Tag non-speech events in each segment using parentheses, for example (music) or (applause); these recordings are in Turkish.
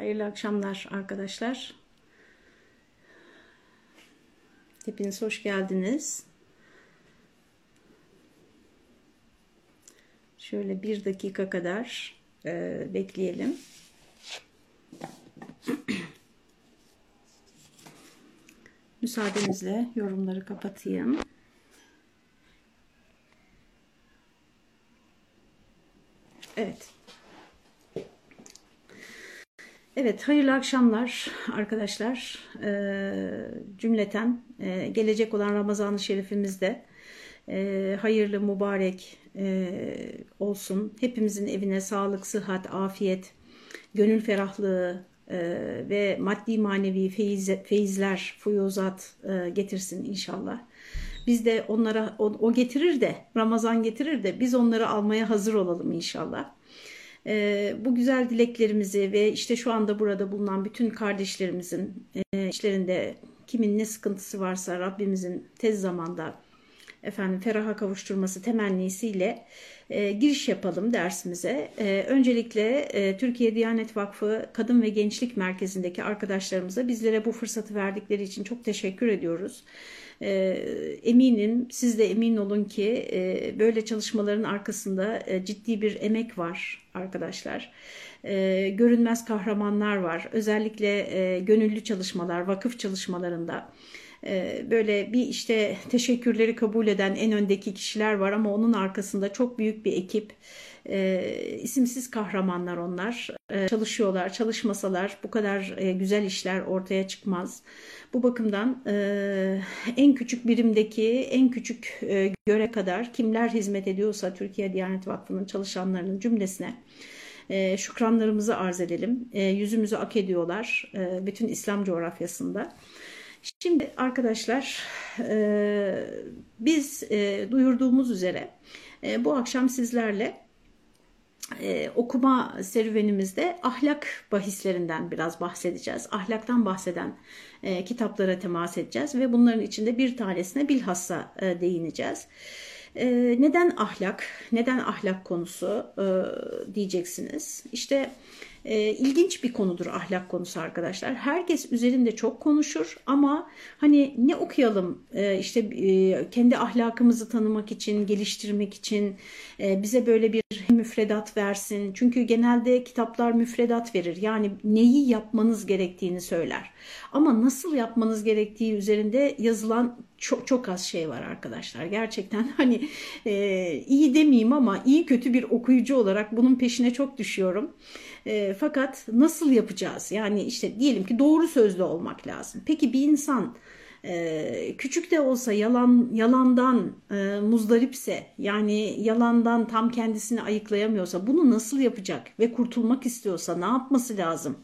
Hayırlı akşamlar arkadaşlar. Hepiniz hoş geldiniz. Şöyle bir dakika kadar e, bekleyelim. (clears throat) Müsaadenizle yorumları kapatayım. Evet. Evet, hayırlı akşamlar arkadaşlar. Ee, cümleten e, gelecek olan Ramazan-ı Şerifimizde e, hayırlı, mübarek e, olsun. Hepimizin evine sağlık, sıhhat, afiyet, gönül ferahlığı e, ve maddi manevi feyiz, feyizler, fuyuzat e, getirsin inşallah. Biz de onlara, o, o getirir de, Ramazan getirir de biz onları almaya hazır olalım inşallah. E, bu güzel dileklerimizi ve işte şu anda burada bulunan bütün kardeşlerimizin e, işlerinde kimin ne sıkıntısı varsa Rabbimizin tez zamanda efendim feraha kavuşturması temennisiyle e, giriş yapalım dersimize. E, öncelikle e, Türkiye Diyanet Vakfı Kadın ve Gençlik Merkezi'ndeki arkadaşlarımıza bizlere bu fırsatı verdikleri için çok teşekkür ediyoruz. E, eminim siz de emin olun ki e, böyle çalışmaların arkasında e, ciddi bir emek var arkadaşlar. E, görünmez kahramanlar var. Özellikle e, gönüllü çalışmalar, vakıf çalışmalarında e, böyle bir işte teşekkürleri kabul eden en öndeki kişiler var ama onun arkasında çok büyük bir ekip. E, isimsiz kahramanlar onlar. E, çalışıyorlar, çalışmasalar bu kadar e, güzel işler ortaya çıkmaz. Bu bakımdan e, en küçük birimdeki en küçük e, göre kadar kimler hizmet ediyorsa Türkiye Diyanet Vakfı'nın çalışanlarının cümlesine e, şükranlarımızı arz edelim. E, yüzümüzü ak ediyorlar e, bütün İslam coğrafyasında. Şimdi arkadaşlar e, biz e, duyurduğumuz üzere e, bu akşam sizlerle e, okuma serüvenimizde ahlak bahislerinden biraz bahsedeceğiz. Ahlaktan bahseden e, kitaplara temas edeceğiz ve bunların içinde bir tanesine bilhassa e, değineceğiz. E, neden ahlak, neden ahlak konusu e, diyeceksiniz. İşte e, ilginç bir konudur ahlak konusu arkadaşlar. Herkes üzerinde çok konuşur ama hani ne okuyalım e, işte e, kendi ahlakımızı tanımak için, geliştirmek için e, bize böyle bir müfredat versin. Çünkü genelde kitaplar müfredat verir. Yani neyi yapmanız gerektiğini söyler. Ama nasıl yapmanız gerektiği üzerinde yazılan çok çok az şey var arkadaşlar. Gerçekten (laughs) hani e, iyi demeyeyim ama iyi kötü bir okuyucu olarak bunun peşine çok düşüyorum. E, fakat nasıl yapacağız? Yani işte diyelim ki doğru sözlü olmak lazım. Peki bir insan e, küçük de olsa yalan yalandan e, muzdaripse yani yalandan tam kendisini ayıklayamıyorsa bunu nasıl yapacak ve kurtulmak istiyorsa ne yapması lazım?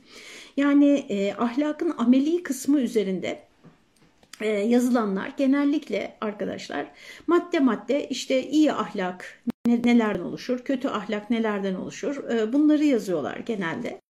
Yani e, ahlakın ameli kısmı üzerinde yazılanlar genellikle arkadaşlar madde madde işte iyi ahlak nelerden oluşur, kötü ahlak nelerden oluşur e, bunları yazıyorlar genelde.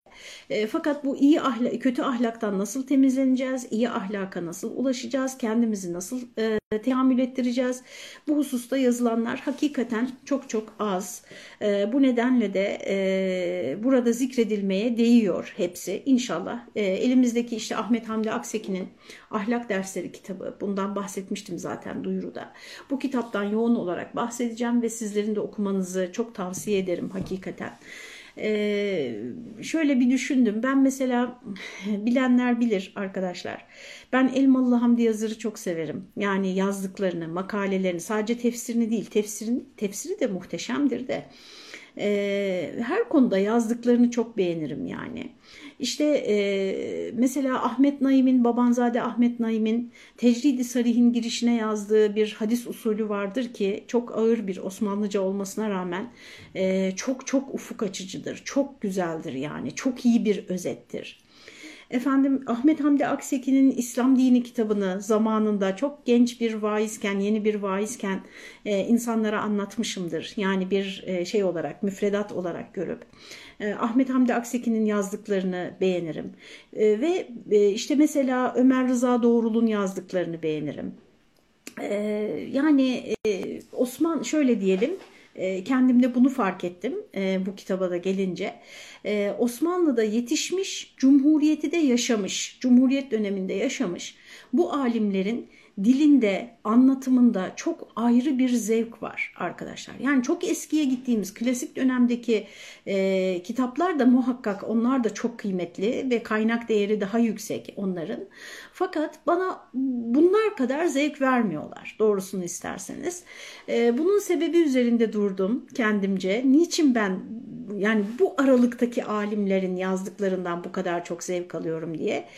E, fakat bu iyi ahlak, kötü ahlaktan nasıl temizleneceğiz, iyi ahlaka nasıl ulaşacağız, kendimizi nasıl e, teamül ettireceğiz? Bu hususta yazılanlar hakikaten çok çok az. E, bu nedenle de e, burada zikredilmeye değiyor hepsi inşallah. E, elimizdeki işte Ahmet Hamdi Akseki'nin Ahlak Dersleri kitabı, bundan bahsetmiştim zaten duyuruda. Bu kitaptan yoğun olarak bahsedeceğim ve sizlerin de okumanızı çok tavsiye ederim hakikaten. Ee, şöyle bir düşündüm. Ben mesela (laughs) bilenler bilir arkadaşlar. Ben Elmalı Hamdi Yazır'ı çok severim. Yani yazdıklarını, makalelerini, sadece tefsirini değil, tefsirin, tefsiri de muhteşemdir de. Ee, her konuda yazdıklarını çok beğenirim yani. İşte e, mesela Ahmet Naim'in, Babanzade Ahmet Naim'in Tecridi Sarih'in girişine yazdığı bir hadis usulü vardır ki çok ağır bir Osmanlıca olmasına rağmen e, çok çok ufuk açıcıdır, çok güzeldir yani, çok iyi bir özettir. Efendim Ahmet Hamdi Akseki'nin İslam Dini kitabını zamanında çok genç bir vaizken, yeni bir vaizken e, insanlara anlatmışımdır. Yani bir e, şey olarak, müfredat olarak görüp. E, Ahmet Hamdi Akseki'nin yazdıklarını beğenirim. E, ve e, işte mesela Ömer Rıza Doğrul'un yazdıklarını beğenirim. E, yani e, Osman şöyle diyelim e, kendimde bunu fark ettim bu kitaba da gelince. Osmanlı'da yetişmiş, Cumhuriyeti de yaşamış, Cumhuriyet döneminde yaşamış bu alimlerin dilinde, anlatımında çok ayrı bir zevk var arkadaşlar. Yani çok eskiye gittiğimiz klasik dönemdeki e, kitaplar da muhakkak onlar da çok kıymetli ve kaynak değeri daha yüksek onların. Fakat bana bunlar kadar zevk vermiyorlar doğrusunu isterseniz. E, bunun sebebi üzerinde durdum kendimce. Niçin ben yani bu aralıktaki alimlerin yazdıklarından bu kadar çok zevk alıyorum diye.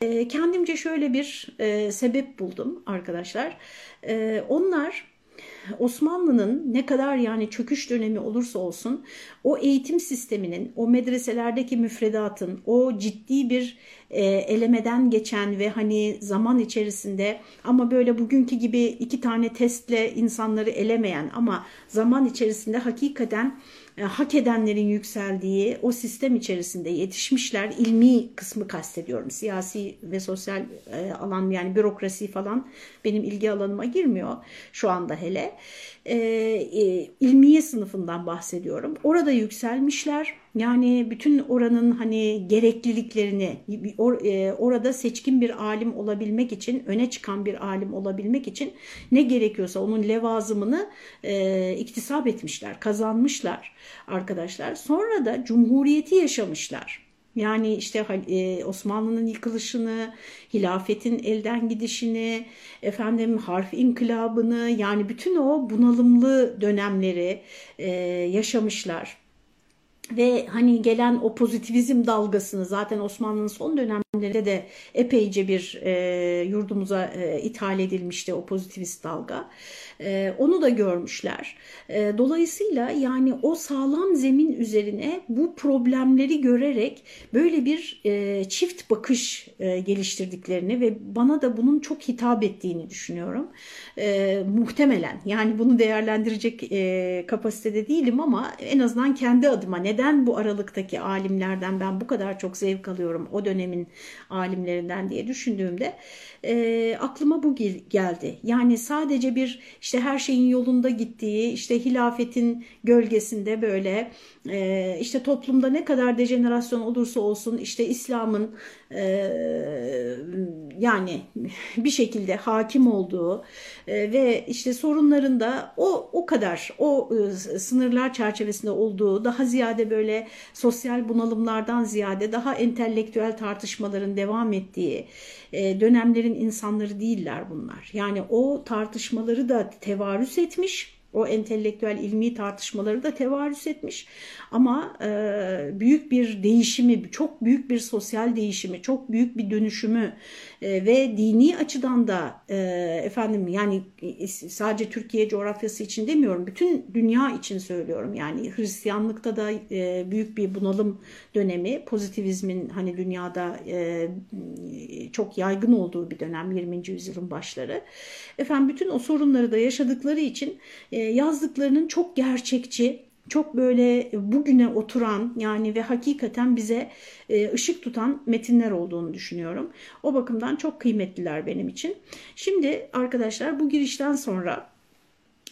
E, kendimce şöyle bir e, sebep buldum arkadaşlar. E, onlar Osmanlı'nın ne kadar yani çöküş dönemi olursa olsun o eğitim sisteminin, o medreselerdeki müfredatın, o ciddi bir e, elemeden geçen ve hani zaman içerisinde ama böyle bugünkü gibi iki tane testle insanları elemeyen ama zaman içerisinde hakikaten hak edenlerin yükseldiği o sistem içerisinde yetişmişler. ilmi kısmı kastediyorum. Siyasi ve sosyal e, alan yani bürokrasi falan benim ilgi alanıma girmiyor şu anda hele. E, e, ilmiye sınıfından bahsediyorum. Orada yükselmişler. Yani bütün oranın hani gerekliliklerini or, e, orada seçkin bir alim olabilmek için, öne çıkan bir alim olabilmek için ne gerekiyorsa onun levazımını e, iktisap etmişler, kazanmışlar arkadaşlar. Sonra da cumhuriyeti yaşamışlar. Yani işte e, Osmanlı'nın yıkılışını, hilafetin elden gidişini, efendim harf inkılabını yani bütün o bunalımlı dönemleri e, yaşamışlar ve hani gelen o pozitivizm dalgasını zaten Osmanlı'nın son dönemlerinde de epeyce bir e, yurdumuza e, ithal edilmişti o pozitivist dalga. E, onu da görmüşler. E, dolayısıyla yani o sağlam zemin üzerine bu problemleri görerek böyle bir e, çift bakış e, geliştirdiklerini ve bana da bunun çok hitap ettiğini düşünüyorum. E, muhtemelen yani bunu değerlendirecek e, kapasitede değilim ama en azından kendi adıma ne neden bu aralıktaki alimlerden ben bu kadar çok zevk alıyorum o dönemin alimlerinden diye düşündüğümde e, aklıma bu geldi. Yani sadece bir işte her şeyin yolunda gittiği işte hilafetin gölgesinde böyle e, işte toplumda ne kadar dejenerasyon olursa olsun işte İslam'ın e, yani bir şekilde hakim olduğu e, ve işte sorunların da o o kadar o e, sınırlar çerçevesinde olduğu daha ziyade böyle sosyal bunalımlardan ziyade daha entelektüel tartışmaların devam ettiği e, dönemlerin insanları değiller bunlar. Yani o tartışmaları da tevarüs etmiş o entelektüel ilmi tartışmaları da tevarüs etmiş. Ama e, büyük bir değişimi, çok büyük bir sosyal değişimi, çok büyük bir dönüşümü e, ve dini açıdan da e, efendim yani sadece Türkiye coğrafyası için demiyorum, bütün dünya için söylüyorum. Yani Hristiyanlıkta da e, büyük bir bunalım dönemi, pozitivizmin hani dünyada e, çok yaygın olduğu bir dönem 20. yüzyılın başları. Efendim bütün o sorunları da yaşadıkları için e, yazdıklarının çok gerçekçi, çok böyle bugüne oturan yani ve hakikaten bize e, ışık tutan metinler olduğunu düşünüyorum. O bakımdan çok kıymetliler benim için. Şimdi arkadaşlar bu girişten sonra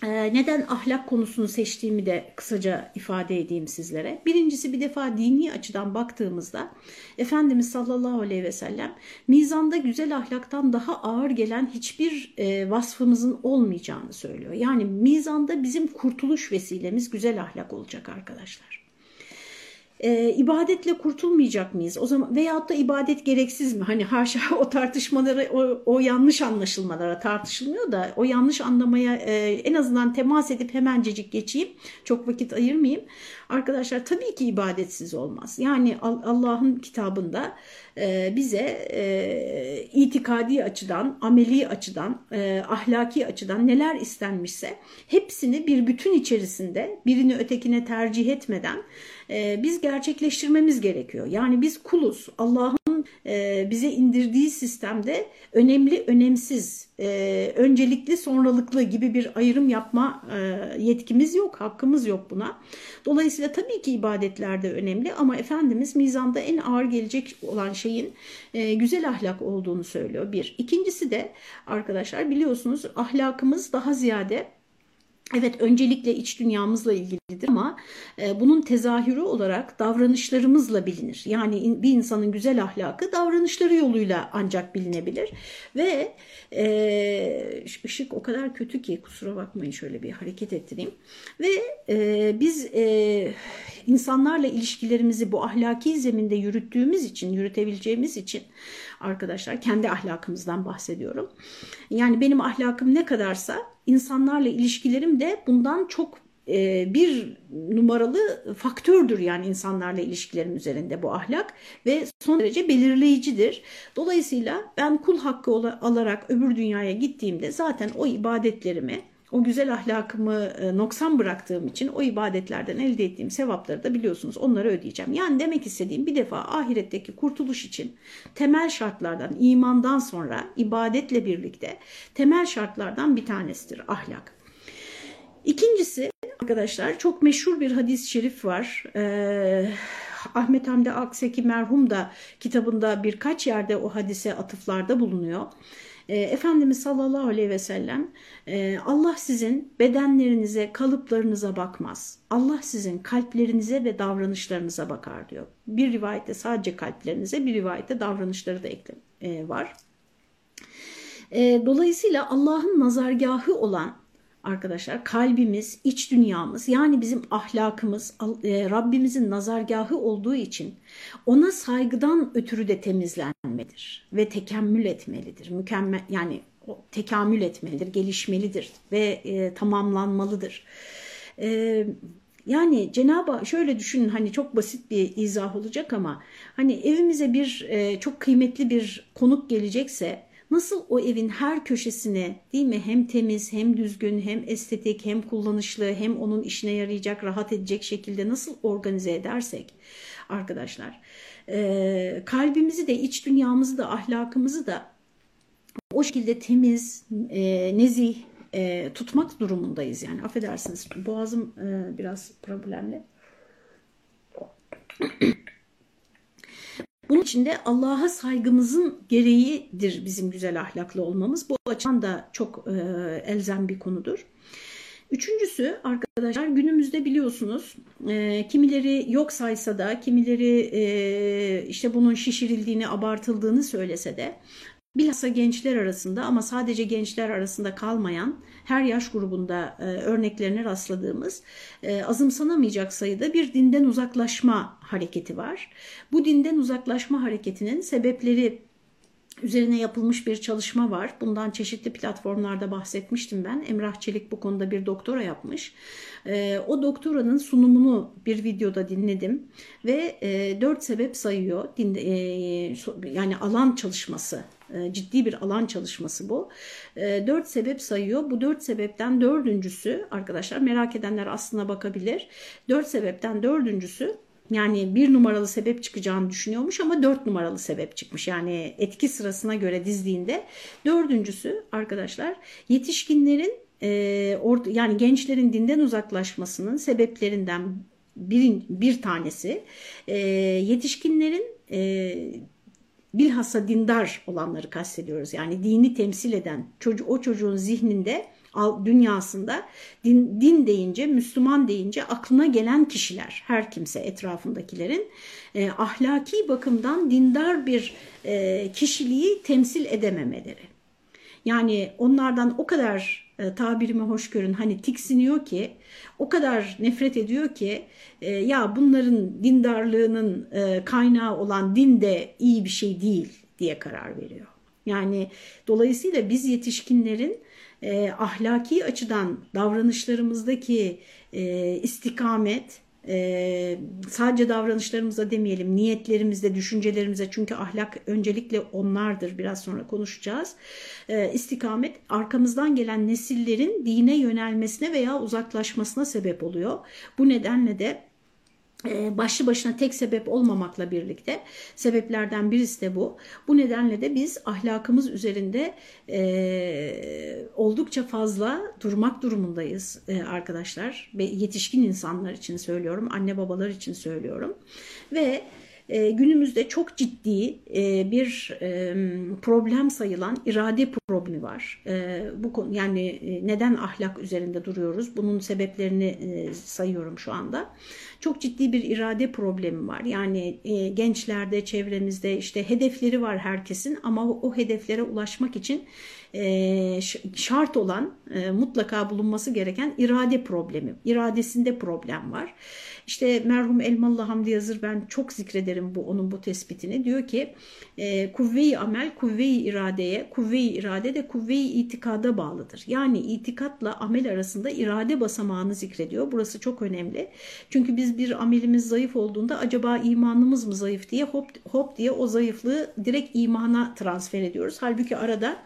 neden ahlak konusunu seçtiğimi de kısaca ifade edeyim sizlere. Birincisi bir defa dini açıdan baktığımızda Efendimiz sallallahu aleyhi ve sellem mizanda güzel ahlaktan daha ağır gelen hiçbir e, vasfımızın olmayacağını söylüyor. Yani mizanda bizim kurtuluş vesilemiz güzel ahlak olacak arkadaşlar e, ibadetle kurtulmayacak mıyız? O zaman veyahut da ibadet gereksiz mi? Hani haşa (laughs) o tartışmaları, o, o yanlış anlaşılmalara tartışılmıyor da o yanlış anlamaya e, en azından temas edip hemencecik geçeyim. Çok vakit ayırmayayım. Arkadaşlar tabii ki ibadetsiz olmaz. Yani Allah'ın kitabında e, bize e, itikadi açıdan, ameli açıdan, e, ahlaki açıdan neler istenmişse hepsini bir bütün içerisinde birini ötekine tercih etmeden e, biz gerçekleştirmemiz gerekiyor. Yani biz kuluz. Allah'ın e, bize indirdiği sistemde önemli, önemsiz, e, öncelikli, sonralıklı gibi bir ayrım yapma e, yetkimiz yok, hakkımız yok buna. Dolayısıyla tabii ki ibadetler de önemli ama Efendimiz mizanda en ağır gelecek olan şeyin güzel ahlak olduğunu söylüyor bir. İkincisi de arkadaşlar biliyorsunuz ahlakımız daha ziyade Evet öncelikle iç dünyamızla ilgilidir ama e, bunun tezahürü olarak davranışlarımızla bilinir. Yani in, bir insanın güzel ahlakı davranışları yoluyla ancak bilinebilir. Ve e, ışık o kadar kötü ki kusura bakmayın şöyle bir hareket ettireyim. Ve e, biz e, insanlarla ilişkilerimizi bu ahlaki zeminde yürüttüğümüz için, yürütebileceğimiz için arkadaşlar kendi ahlakımızdan bahsediyorum. Yani benim ahlakım ne kadarsa insanlarla ilişkilerim de bundan çok bir numaralı faktördür yani insanlarla ilişkilerim üzerinde bu ahlak ve son derece belirleyicidir. Dolayısıyla ben kul hakkı alarak öbür dünyaya gittiğimde zaten o ibadetlerimi o güzel ahlakımı e, noksan bıraktığım için o ibadetlerden elde ettiğim sevapları da biliyorsunuz onları ödeyeceğim. Yani demek istediğim bir defa ahiretteki kurtuluş için temel şartlardan, imandan sonra ibadetle birlikte temel şartlardan bir tanesidir ahlak. İkincisi arkadaşlar çok meşhur bir hadis-i şerif var. Ee, Ahmet Hamdi Akseki merhum da kitabında birkaç yerde o hadise atıflarda bulunuyor. E, Efendimiz sallallahu aleyhi ve sellem e, Allah sizin bedenlerinize, kalıplarınıza bakmaz. Allah sizin kalplerinize ve davranışlarınıza bakar diyor. Bir rivayette sadece kalplerinize, bir rivayette davranışları da ekle, e, var. E, dolayısıyla Allah'ın nazargahı olan arkadaşlar kalbimiz, iç dünyamız yani bizim ahlakımız e, Rabbimizin nazargahı olduğu için ona saygıdan ötürü de temizlenmedir ve tekemmül etmelidir. Mükemmel yani tekamül etmelidir, gelişmelidir ve e, tamamlanmalıdır. E, yani Cenab-ı şöyle düşünün hani çok basit bir izah olacak ama hani evimize bir e, çok kıymetli bir konuk gelecekse Nasıl o evin her köşesine değil mi? Hem temiz hem düzgün hem estetik hem kullanışlı hem onun işine yarayacak rahat edecek şekilde nasıl organize edersek arkadaşlar? E, kalbimizi de iç dünyamızı da ahlakımızı da o şekilde temiz, e, nezih e, tutmak durumundayız yani. Affedersiniz boğazım e, biraz problemli. Bunun için de Allah'a saygımızın gereğidir bizim güzel ahlaklı olmamız. Bu açıdan da çok e, elzem bir konudur. Üçüncüsü arkadaşlar günümüzde biliyorsunuz e, kimileri yok saysa da kimileri e, işte bunun şişirildiğini abartıldığını söylese de bilhassa gençler arasında ama sadece gençler arasında kalmayan her yaş grubunda e, örneklerine rastladığımız e, azımsanamayacak sayıda bir dinden uzaklaşma hareketi var. Bu dinden uzaklaşma hareketinin sebepleri üzerine yapılmış bir çalışma var. Bundan çeşitli platformlarda bahsetmiştim ben. Emrah Çelik bu konuda bir doktora yapmış. E, o doktoranın sunumunu bir videoda dinledim ve e, dört sebep sayıyor. Din, e, yani alan çalışması ciddi bir alan çalışması bu. E, dört sebep sayıyor. Bu dört sebepten dördüncüsü arkadaşlar merak edenler aslına bakabilir. Dört sebepten dördüncüsü yani bir numaralı sebep çıkacağını düşünüyormuş ama dört numaralı sebep çıkmış. Yani etki sırasına göre dizdiğinde dördüncüsü arkadaşlar yetişkinlerin e, yani gençlerin dinden uzaklaşmasının sebeplerinden bir, bir tanesi yetişkinlerin bilhassa dindar olanları kastediyoruz. Yani dini temsil eden çocuk, o çocuğun zihninde dünyasında din, din deyince, Müslüman deyince aklına gelen kişiler, her kimse etrafındakilerin e, ahlaki bakımdan dindar bir e, kişiliği temsil edememeleri. Yani onlardan o kadar e, tabirimi hoş görün hani tiksiniyor ki o kadar nefret ediyor ki e, ya bunların dindarlığının e, kaynağı olan din de iyi bir şey değil diye karar veriyor. Yani dolayısıyla biz yetişkinlerin e, ahlaki açıdan davranışlarımızdaki e, istikamet e, sadece davranışlarımıza demeyelim niyetlerimizde düşüncelerimize. Çünkü ahlak öncelikle onlardır. Biraz sonra konuşacağız. E, istikamet arkamızdan gelen nesillerin dine yönelmesine veya uzaklaşmasına sebep oluyor. Bu nedenle de başlı başına tek sebep olmamakla birlikte sebeplerden birisi de bu. Bu nedenle de biz ahlakımız üzerinde e, oldukça fazla durmak durumundayız e, arkadaşlar. Ve yetişkin insanlar için söylüyorum, anne babalar için söylüyorum. Ve e, günümüzde çok ciddi e, bir e, problem sayılan irade problemi var. E, bu konu yani e, neden ahlak üzerinde duruyoruz? Bunun sebeplerini e, sayıyorum şu anda. Çok ciddi bir irade problemi var. Yani e, gençlerde, çevremizde işte hedefleri var herkesin ama o hedeflere ulaşmak için e, şart olan e, mutlaka bulunması gereken irade problemi. İradesinde problem var. İşte merhum Elmalı Hamdi Yazır ben çok zikrederim bu onun bu tespitini. Diyor ki e, kuvve-i amel kuvve-i iradeye, kuvve-i irade de kuvve-i itikada bağlıdır. Yani itikatla amel arasında irade basamağını zikrediyor. Burası çok önemli. Çünkü biz bir amelimiz zayıf olduğunda acaba imanımız mı zayıf diye hop hop diye o zayıflığı direkt imana transfer ediyoruz. Halbuki arada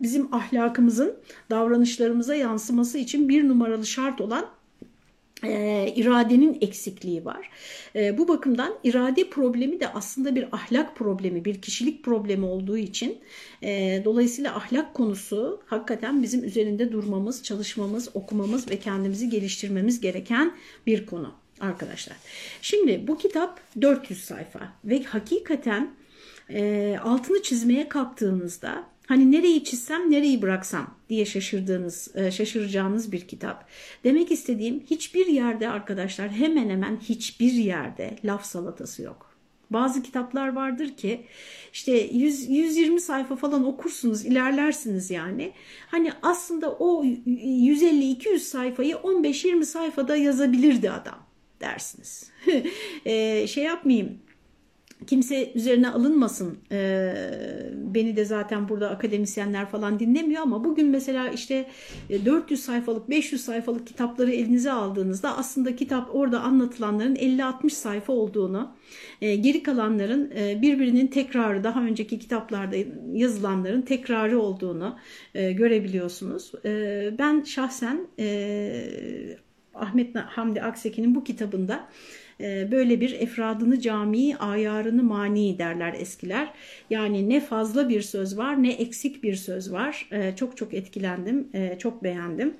bizim ahlakımızın davranışlarımıza yansıması için bir numaralı şart olan e, iradenin eksikliği var. E, bu bakımdan irade problemi de aslında bir ahlak problemi, bir kişilik problemi olduğu için e, dolayısıyla ahlak konusu hakikaten bizim üzerinde durmamız, çalışmamız, okumamız ve kendimizi geliştirmemiz gereken bir konu arkadaşlar. Şimdi bu kitap 400 sayfa ve hakikaten e, altını çizmeye kalktığınızda Hani nereyi çizsem nereyi bıraksam diye şaşırdığınız, e, şaşıracağınız bir kitap. Demek istediğim hiçbir yerde arkadaşlar hemen hemen hiçbir yerde laf salatası yok. Bazı kitaplar vardır ki işte 100, 120 sayfa falan okursunuz, ilerlersiniz yani. Hani aslında o 150-200 sayfayı 15-20 sayfada yazabilirdi adam dersiniz. (laughs) e, şey yapmayayım kimse üzerine alınmasın. Ee, beni de zaten burada akademisyenler falan dinlemiyor ama bugün mesela işte 400 e, sayfalık, 500 sayfalık kitapları elinize aldığınızda aslında kitap orada anlatılanların 50-60 sayfa olduğunu, e, geri kalanların e, birbirinin tekrarı, daha önceki kitaplarda yazılanların tekrarı olduğunu e, görebiliyorsunuz. E, ben şahsen e, Ahmet Hamdi Akseki'nin bu kitabında ee, böyle bir efradını cami, ayarını mani derler eskiler. Yani ne fazla bir söz var ne eksik bir söz var. Ee, çok çok etkilendim, ee, çok beğendim.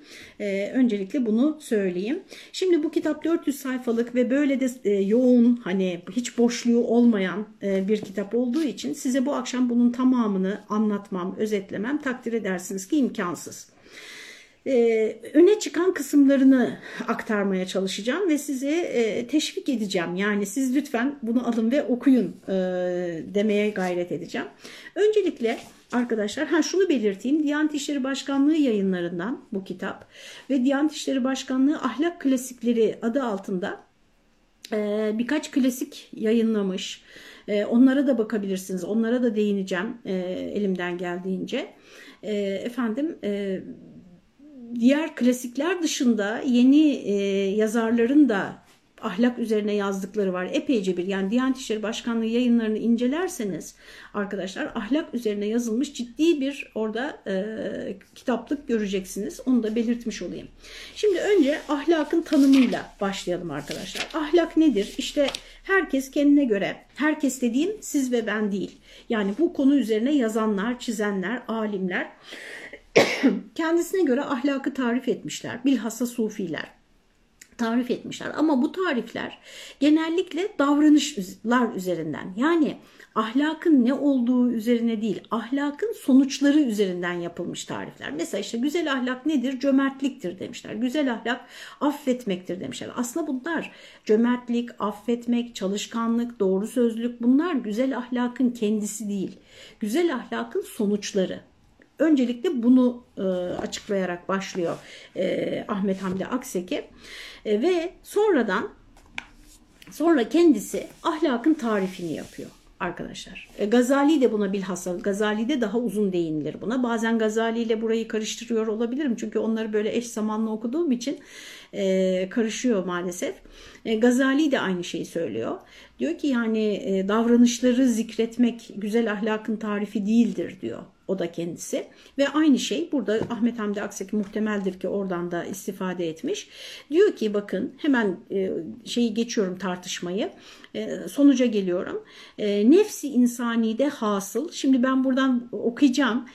Öncelikle bunu söyleyeyim. Şimdi bu kitap 400 sayfalık ve böyle de e, yoğun hani hiç boşluğu olmayan e, bir kitap olduğu için size bu akşam bunun tamamını anlatmam, özetlemem takdir edersiniz ki imkansız e, öne çıkan kısımlarını aktarmaya çalışacağım ve size e, teşvik edeceğim. Yani siz lütfen bunu alın ve okuyun e, demeye gayret edeceğim. Öncelikle arkadaşlar ha şunu belirteyim. Diyanet İşleri Başkanlığı yayınlarından bu kitap ve Diyanet İşleri Başkanlığı Ahlak Klasikleri adı altında birkaç klasik yayınlamış. Onlara da bakabilirsiniz. Onlara da değineceğim elimden geldiğince. Efendim e, diğer klasikler dışında yeni e, yazarların da ahlak üzerine yazdıkları var. Epeyce bir yani Diyanet İşleri Başkanlığı yayınlarını incelerseniz arkadaşlar ahlak üzerine yazılmış ciddi bir orada e, kitaplık göreceksiniz. Onu da belirtmiş olayım. Şimdi önce ahlakın tanımıyla başlayalım arkadaşlar. Ahlak nedir? İşte herkes kendine göre, herkes dediğim siz ve ben değil. Yani bu konu üzerine yazanlar, çizenler, alimler (coughs) kendisine göre ahlakı tarif etmişler. Bilhassa sufiler tarif etmişler. Ama bu tarifler genellikle davranışlar üzerinden yani ahlakın ne olduğu üzerine değil ahlakın sonuçları üzerinden yapılmış tarifler. Mesela işte güzel ahlak nedir? Cömertliktir demişler. Güzel ahlak affetmektir demişler. Aslında bunlar cömertlik, affetmek, çalışkanlık, doğru sözlük bunlar güzel ahlakın kendisi değil. Güzel ahlakın sonuçları. Öncelikle bunu e, açıklayarak başlıyor e, Ahmet Hamdi Akseki e, ve sonradan sonra kendisi ahlakın tarifini yapıyor arkadaşlar. E, Gazali de buna bilhassa Gazali de daha uzun değinilir buna. Bazen Gazali ile burayı karıştırıyor olabilirim çünkü onları böyle eş zamanlı okuduğum için e, karışıyor maalesef. E, Gazali de aynı şeyi söylüyor. Diyor ki yani e, davranışları zikretmek güzel ahlakın tarifi değildir diyor. O da kendisi. Ve aynı şey burada Ahmet Hamdi Akseki muhtemeldir ki oradan da istifade etmiş. Diyor ki bakın hemen e, şeyi geçiyorum tartışmayı. E, sonuca geliyorum. E, nefsi insani de hasıl. Şimdi ben buradan okuyacağım.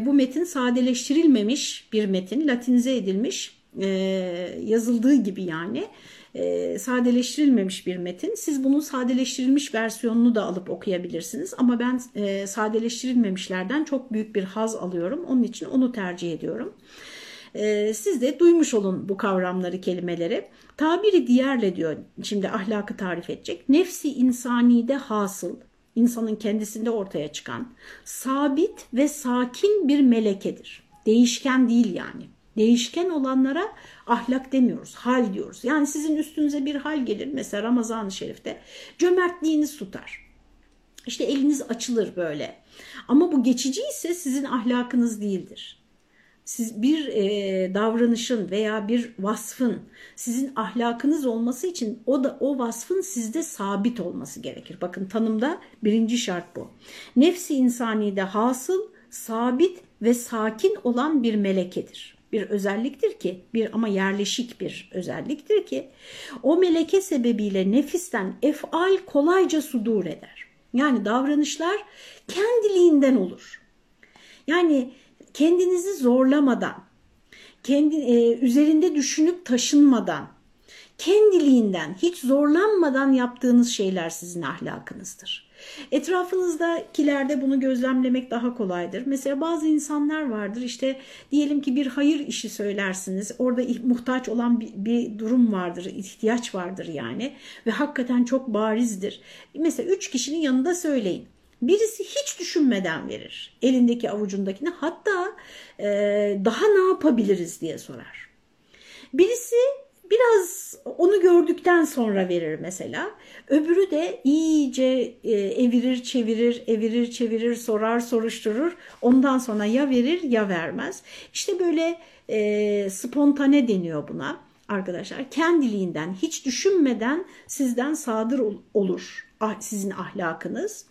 Bu metin sadeleştirilmemiş bir metin. Latinize edilmiş yazıldığı gibi yani e, sadeleştirilmemiş bir metin. Siz bunun sadeleştirilmiş versiyonunu da alıp okuyabilirsiniz. Ama ben e, sadeleştirilmemişlerden çok büyük bir haz alıyorum. Onun için onu tercih ediyorum. E, siz de duymuş olun bu kavramları, kelimeleri. Tabiri diğerle diyor, şimdi ahlakı tarif edecek. Nefsi insanide hasıl, insanın kendisinde ortaya çıkan sabit ve sakin bir melekedir. Değişken değil yani. Değişken olanlara ahlak demiyoruz, hal diyoruz. Yani sizin üstünüze bir hal gelir mesela Ramazan-ı Şerif'te cömertliğiniz tutar. İşte eliniz açılır böyle. Ama bu geçici ise sizin ahlakınız değildir. Siz bir e, davranışın veya bir vasfın sizin ahlakınız olması için o da o vasfın sizde sabit olması gerekir. Bakın tanımda birinci şart bu. Nefsi insani de hasıl, sabit ve sakin olan bir melekedir bir özelliktir ki bir ama yerleşik bir özelliktir ki o meleke sebebiyle nefisten efal kolayca sudur eder. Yani davranışlar kendiliğinden olur. Yani kendinizi zorlamadan, kendi e, üzerinde düşünüp taşınmadan, kendiliğinden, hiç zorlanmadan yaptığınız şeyler sizin ahlakınızdır. Etrafınızdakilerde bunu gözlemlemek daha kolaydır. Mesela bazı insanlar vardır işte diyelim ki bir hayır işi söylersiniz. Orada muhtaç olan bir, bir durum vardır, ihtiyaç vardır yani ve hakikaten çok barizdir. Mesela üç kişinin yanında söyleyin. Birisi hiç düşünmeden verir elindeki avucundakini hatta e, daha ne yapabiliriz diye sorar. Birisi biraz onu gördükten sonra verir mesela. Öbürü de iyice e, evirir çevirir, evirir çevirir, sorar soruşturur. Ondan sonra ya verir ya vermez. İşte böyle e, spontane deniyor buna arkadaşlar. Kendiliğinden hiç düşünmeden sizden sadır olur sizin ahlakınız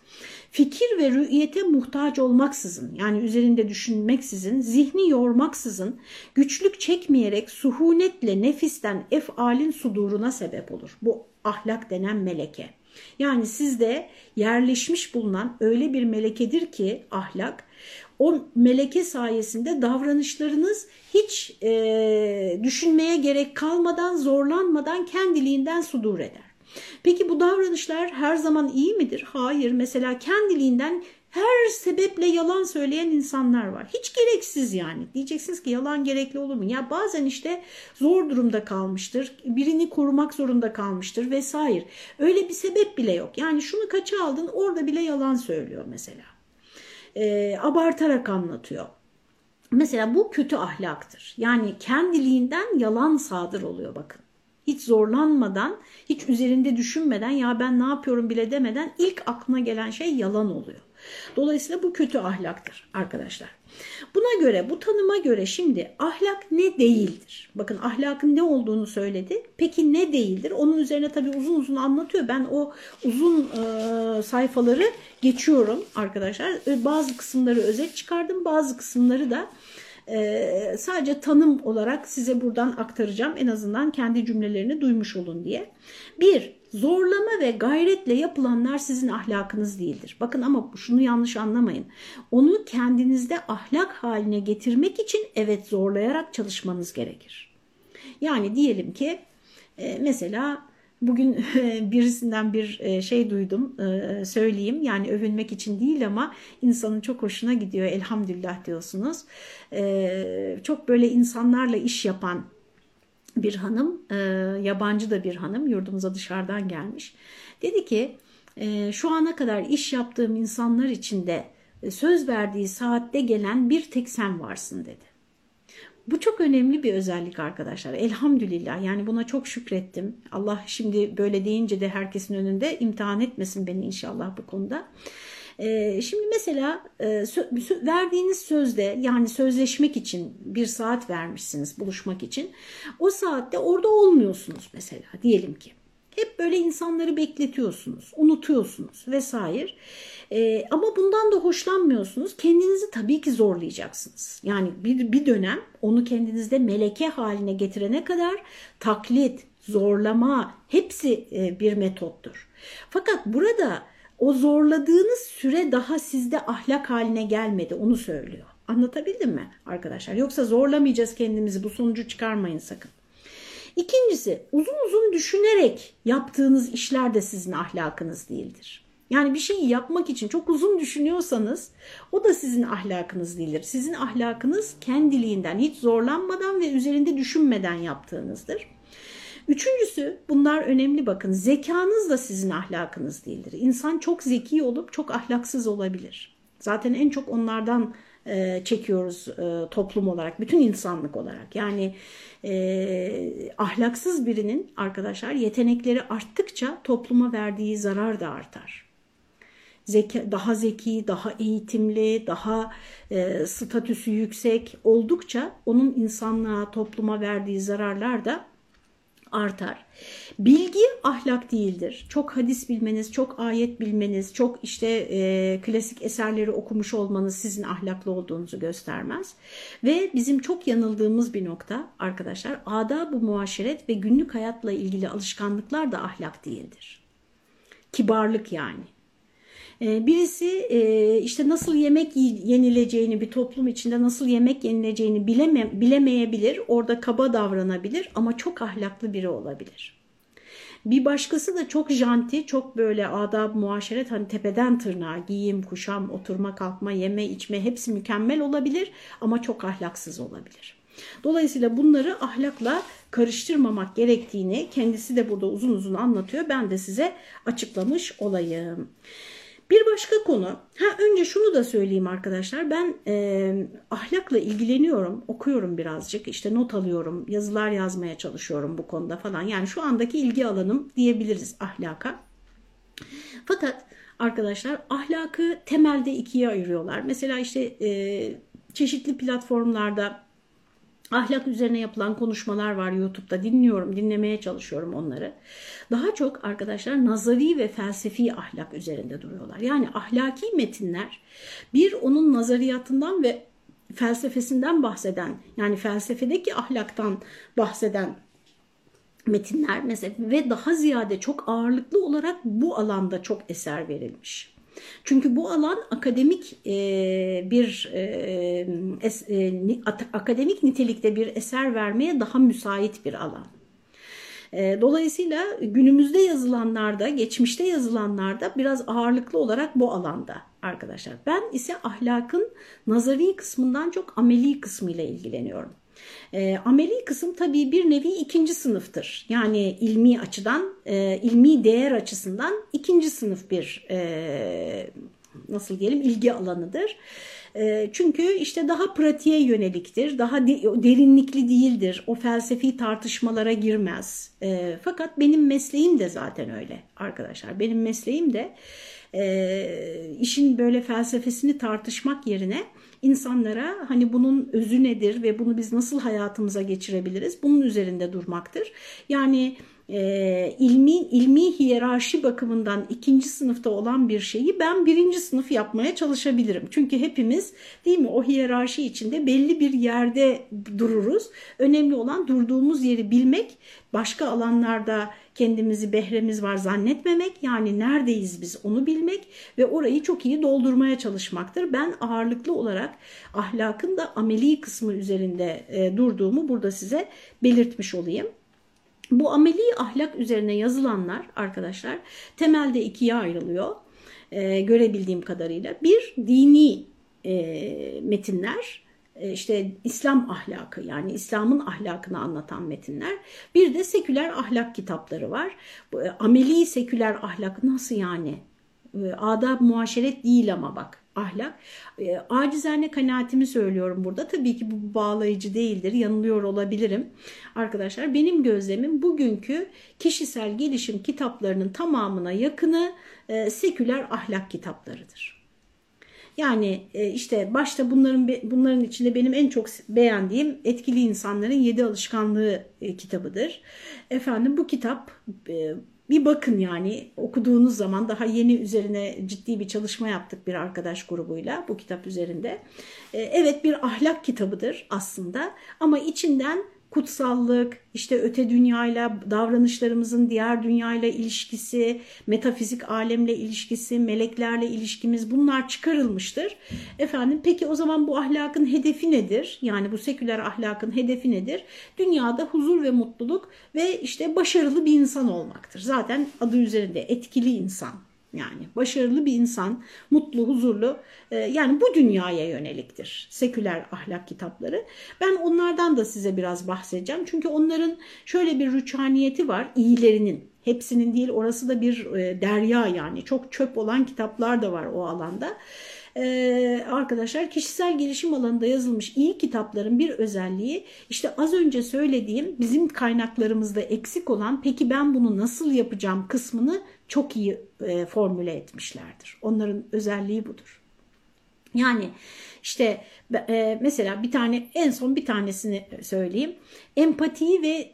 fikir ve rü'yete muhtaç olmaksızın yani üzerinde düşünmeksizin, zihni yormaksızın, güçlük çekmeyerek suhunetle nefisten efalin suduruna sebep olur. Bu ahlak denen meleke. Yani sizde yerleşmiş bulunan öyle bir melekedir ki ahlak, o meleke sayesinde davranışlarınız hiç e, düşünmeye gerek kalmadan, zorlanmadan kendiliğinden sudur eder. Peki bu davranışlar her zaman iyi midir? Hayır. Mesela kendiliğinden her sebeple yalan söyleyen insanlar var. Hiç gereksiz yani. Diyeceksiniz ki yalan gerekli olur mu? Ya bazen işte zor durumda kalmıştır. Birini korumak zorunda kalmıştır vesaire. Öyle bir sebep bile yok. Yani şunu kaça aldın orada bile yalan söylüyor mesela. E, abartarak anlatıyor. Mesela bu kötü ahlaktır. Yani kendiliğinden yalan sadır oluyor bakın hiç zorlanmadan, hiç üzerinde düşünmeden ya ben ne yapıyorum bile demeden ilk aklına gelen şey yalan oluyor. Dolayısıyla bu kötü ahlaktır arkadaşlar. Buna göre, bu tanıma göre şimdi ahlak ne değildir? Bakın ahlakın ne olduğunu söyledi. Peki ne değildir? Onun üzerine tabii uzun uzun anlatıyor. Ben o uzun e, sayfaları geçiyorum arkadaşlar. Bazı kısımları özet çıkardım, bazı kısımları da e, sadece tanım olarak size buradan aktaracağım. En azından kendi cümlelerini duymuş olun diye. Bir, zorlama ve gayretle yapılanlar sizin ahlakınız değildir. Bakın ama şunu yanlış anlamayın. Onu kendinizde ahlak haline getirmek için evet zorlayarak çalışmanız gerekir. Yani diyelim ki e, mesela Bugün (laughs) birisinden bir e, şey duydum e, söyleyeyim yani övünmek için değil ama insanın çok hoşuna gidiyor elhamdülillah diyorsunuz. E, çok böyle insanlarla iş yapan bir hanım yabancı da bir hanım yurdumuza dışarıdan gelmiş. Dedi ki şu ana kadar iş yaptığım insanlar içinde söz verdiği saatte gelen bir tek sen varsın dedi. Bu çok önemli bir özellik arkadaşlar. Elhamdülillah yani buna çok şükrettim. Allah şimdi böyle deyince de herkesin önünde imtihan etmesin beni inşallah bu konuda. Ee, şimdi mesela e, verdiğiniz sözde yani sözleşmek için bir saat vermişsiniz buluşmak için. O saatte orada olmuyorsunuz mesela diyelim ki. Hep böyle insanları bekletiyorsunuz, unutuyorsunuz vesaire. E, ama bundan da hoşlanmıyorsunuz. Kendinizi tabii ki zorlayacaksınız. Yani bir, bir dönem onu kendinizde meleke haline getirene kadar taklit, zorlama hepsi e, bir metottur. Fakat burada o zorladığınız süre daha sizde ahlak haline gelmedi onu söylüyor. Anlatabildim mi arkadaşlar? Yoksa zorlamayacağız kendimizi bu sonucu çıkarmayın sakın. İkincisi uzun uzun düşünerek yaptığınız işler de sizin ahlakınız değildir. Yani bir şeyi yapmak için çok uzun düşünüyorsanız o da sizin ahlakınız değildir. Sizin ahlakınız kendiliğinden hiç zorlanmadan ve üzerinde düşünmeden yaptığınızdır. Üçüncüsü bunlar önemli bakın zekanız da sizin ahlakınız değildir. İnsan çok zeki olup çok ahlaksız olabilir. Zaten en çok onlardan e, çekiyoruz e, toplum olarak, bütün insanlık olarak. Yani e, ahlaksız birinin arkadaşlar yetenekleri arttıkça topluma verdiği zarar da artar. Zeka, daha zeki, daha eğitimli, daha e, statüsü yüksek oldukça onun insanlığa, topluma verdiği zararlar da artar. Bilgi ahlak değildir. Çok hadis bilmeniz, çok ayet bilmeniz, çok işte e, klasik eserleri okumuş olmanız sizin ahlaklı olduğunuzu göstermez. Ve bizim çok yanıldığımız bir nokta arkadaşlar adab-ı muaşeret ve günlük hayatla ilgili alışkanlıklar da ahlak değildir. Kibarlık yani. Ee, birisi e, işte nasıl yemek yenileceğini bir toplum içinde nasıl yemek yenileceğini bileme, bilemeyebilir. Orada kaba davranabilir ama çok ahlaklı biri olabilir. Bir başkası da çok janti, çok böyle adab, muaşeret hani tepeden tırnağa giyim, kuşam, oturma, kalkma, yeme, içme hepsi mükemmel olabilir ama çok ahlaksız olabilir. Dolayısıyla bunları ahlakla karıştırmamak gerektiğini kendisi de burada uzun uzun anlatıyor. Ben de size açıklamış olayım. Bir başka konu, ha önce şunu da söyleyeyim arkadaşlar, ben e, ahlakla ilgileniyorum, okuyorum birazcık, işte not alıyorum, yazılar yazmaya çalışıyorum bu konuda falan. Yani şu andaki ilgi alanım diyebiliriz ahlaka. Fakat arkadaşlar ahlakı temelde ikiye ayırıyorlar. Mesela işte e, çeşitli platformlarda ahlak üzerine yapılan konuşmalar var YouTube'da dinliyorum, dinlemeye çalışıyorum onları. Daha çok arkadaşlar nazari ve felsefi ahlak üzerinde duruyorlar. Yani ahlaki metinler bir onun nazariyatından ve felsefesinden bahseden yani felsefedeki ahlaktan bahseden metinler mesela ve daha ziyade çok ağırlıklı olarak bu alanda çok eser verilmiş. Çünkü bu alan akademik e, bir e, es, e, akademik nitelikte bir eser vermeye daha müsait bir alan. E, dolayısıyla günümüzde yazılanlarda, geçmişte yazılanlarda biraz ağırlıklı olarak bu alanda arkadaşlar. Ben ise ahlakın nazari kısmından çok ameli kısmıyla ilgileniyorum. E, ameli kısım tabii bir nevi ikinci sınıftır. Yani ilmi açıdan, e, ilmi değer açısından ikinci sınıf bir e, nasıl diyelim ilgi alanıdır. E, çünkü işte daha pratiğe yöneliktir, daha de, derinlikli değildir, o felsefi tartışmalara girmez. E, fakat benim mesleğim de zaten öyle arkadaşlar. Benim mesleğim de e, işin böyle felsefesini tartışmak yerine insanlara hani bunun özü nedir ve bunu biz nasıl hayatımıza geçirebiliriz bunun üzerinde durmaktır. Yani e, ilmi ilmi hiyerarşi bakımından ikinci sınıfta olan bir şeyi ben birinci sınıf yapmaya çalışabilirim. Çünkü hepimiz değil mi o hiyerarşi içinde belli bir yerde dururuz. Önemli olan durduğumuz yeri bilmek, başka alanlarda kendimizi behremiz var zannetmemek yani neredeyiz biz onu bilmek ve orayı çok iyi doldurmaya çalışmaktır. Ben ağırlıklı olarak ahlakın da ameli kısmı üzerinde e, durduğumu burada size belirtmiş olayım. Bu ameli ahlak üzerine yazılanlar arkadaşlar temelde ikiye ayrılıyor e, görebildiğim kadarıyla. Bir dini e, metinler e, işte İslam ahlakı yani İslam'ın ahlakını anlatan metinler. Bir de seküler ahlak kitapları var. E, ameli seküler ahlak nasıl yani? E, adab muaşeret değil ama bak ahlak. Acizane kanaatimi söylüyorum burada. Tabii ki bu bağlayıcı değildir. Yanılıyor olabilirim. Arkadaşlar benim gözlemim bugünkü kişisel gelişim kitaplarının tamamına yakını seküler ahlak kitaplarıdır. Yani e, işte başta bunların bunların içinde benim en çok beğendiğim Etkili İnsanların Yedi Alışkanlığı e, kitabıdır. Efendim bu kitap e, bir bakın yani okuduğunuz zaman daha yeni üzerine ciddi bir çalışma yaptık bir arkadaş grubuyla bu kitap üzerinde. Evet bir ahlak kitabıdır aslında ama içinden kutsallık, işte öte dünyayla davranışlarımızın diğer dünyayla ilişkisi, metafizik alemle ilişkisi, meleklerle ilişkimiz bunlar çıkarılmıştır. Efendim peki o zaman bu ahlakın hedefi nedir? Yani bu seküler ahlakın hedefi nedir? Dünyada huzur ve mutluluk ve işte başarılı bir insan olmaktır. Zaten adı üzerinde etkili insan yani başarılı bir insan, mutlu, huzurlu e, yani bu dünyaya yöneliktir seküler ahlak kitapları. Ben onlardan da size biraz bahsedeceğim. Çünkü onların şöyle bir rüçhaniyeti var iyilerinin. Hepsinin değil orası da bir e, derya yani çok çöp olan kitaplar da var o alanda. Ee, arkadaşlar kişisel gelişim alanında yazılmış iyi kitapların bir özelliği işte az önce söylediğim bizim kaynaklarımızda eksik olan peki ben bunu nasıl yapacağım kısmını çok iyi e, formüle etmişlerdir. Onların özelliği budur. Yani işte e, mesela bir tane en son bir tanesini söyleyeyim. Empatiyi ve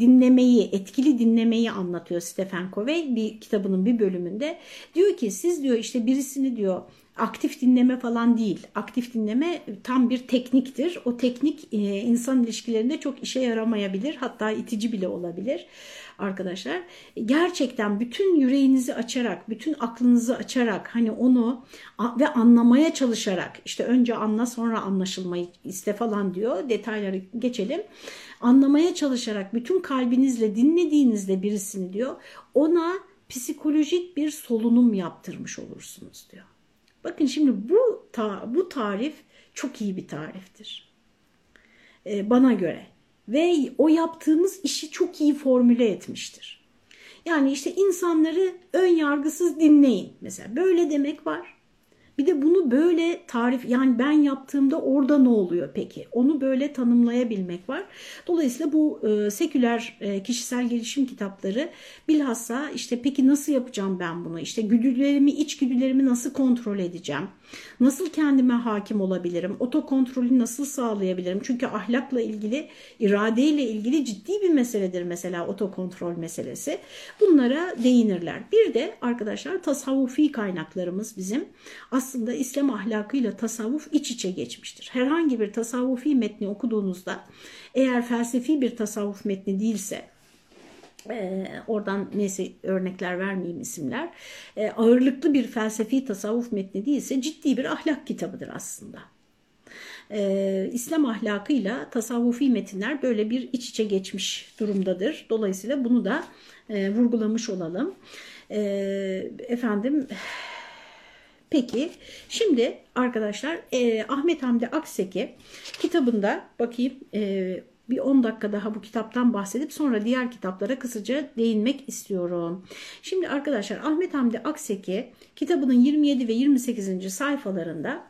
dinlemeyi, etkili dinlemeyi anlatıyor Stephen Covey bir kitabının bir bölümünde. Diyor ki siz diyor işte birisini diyor aktif dinleme falan değil. Aktif dinleme tam bir tekniktir. O teknik e, insan ilişkilerinde çok işe yaramayabilir. Hatta itici bile olabilir arkadaşlar. Gerçekten bütün yüreğinizi açarak, bütün aklınızı açarak hani onu ve anlamaya çalışarak işte önce anla sonra anlaşılmayı iste falan diyor. Detayları geçelim. Anlamaya çalışarak bütün kalbinizle dinlediğinizde birisini diyor ona psikolojik bir solunum yaptırmış olursunuz diyor. Bakın şimdi bu ta, bu tarif çok iyi bir tariftir. Ee, bana göre. Ve o yaptığımız işi çok iyi formüle etmiştir. Yani işte insanları ön yargısız dinleyin. Mesela böyle demek var. Bir de bunu böyle tarif yani ben yaptığımda orada ne oluyor peki? Onu böyle tanımlayabilmek var. Dolayısıyla bu e, seküler e, kişisel gelişim kitapları bilhassa işte peki nasıl yapacağım ben bunu? İşte güdülerimi, iç güdülerimi nasıl kontrol edeceğim? Nasıl kendime hakim olabilirim? Otokontrolü nasıl sağlayabilirim? Çünkü ahlakla ilgili, iradeyle ilgili ciddi bir meseledir mesela otokontrol meselesi. Bunlara değinirler. Bir de arkadaşlar tasavvufi kaynaklarımız bizim aslında İslam ahlakıyla tasavvuf iç içe geçmiştir. Herhangi bir tasavvufi metni okuduğunuzda eğer felsefi bir tasavvuf metni değilse ee, oradan neyse örnekler vermeyeyim isimler. Ee, ağırlıklı bir felsefi tasavvuf metni değilse ciddi bir ahlak kitabıdır aslında. Ee, İslam ahlakıyla tasavvufi metinler böyle bir iç içe geçmiş durumdadır. Dolayısıyla bunu da e, vurgulamış olalım. Ee, efendim Peki şimdi arkadaşlar e, Ahmet Hamdi Akseki kitabında bakayım e, bir 10 dakika daha bu kitaptan bahsedip sonra diğer kitaplara kısaca değinmek istiyorum. Şimdi arkadaşlar Ahmet Hamdi Akseki kitabının 27 ve 28. sayfalarında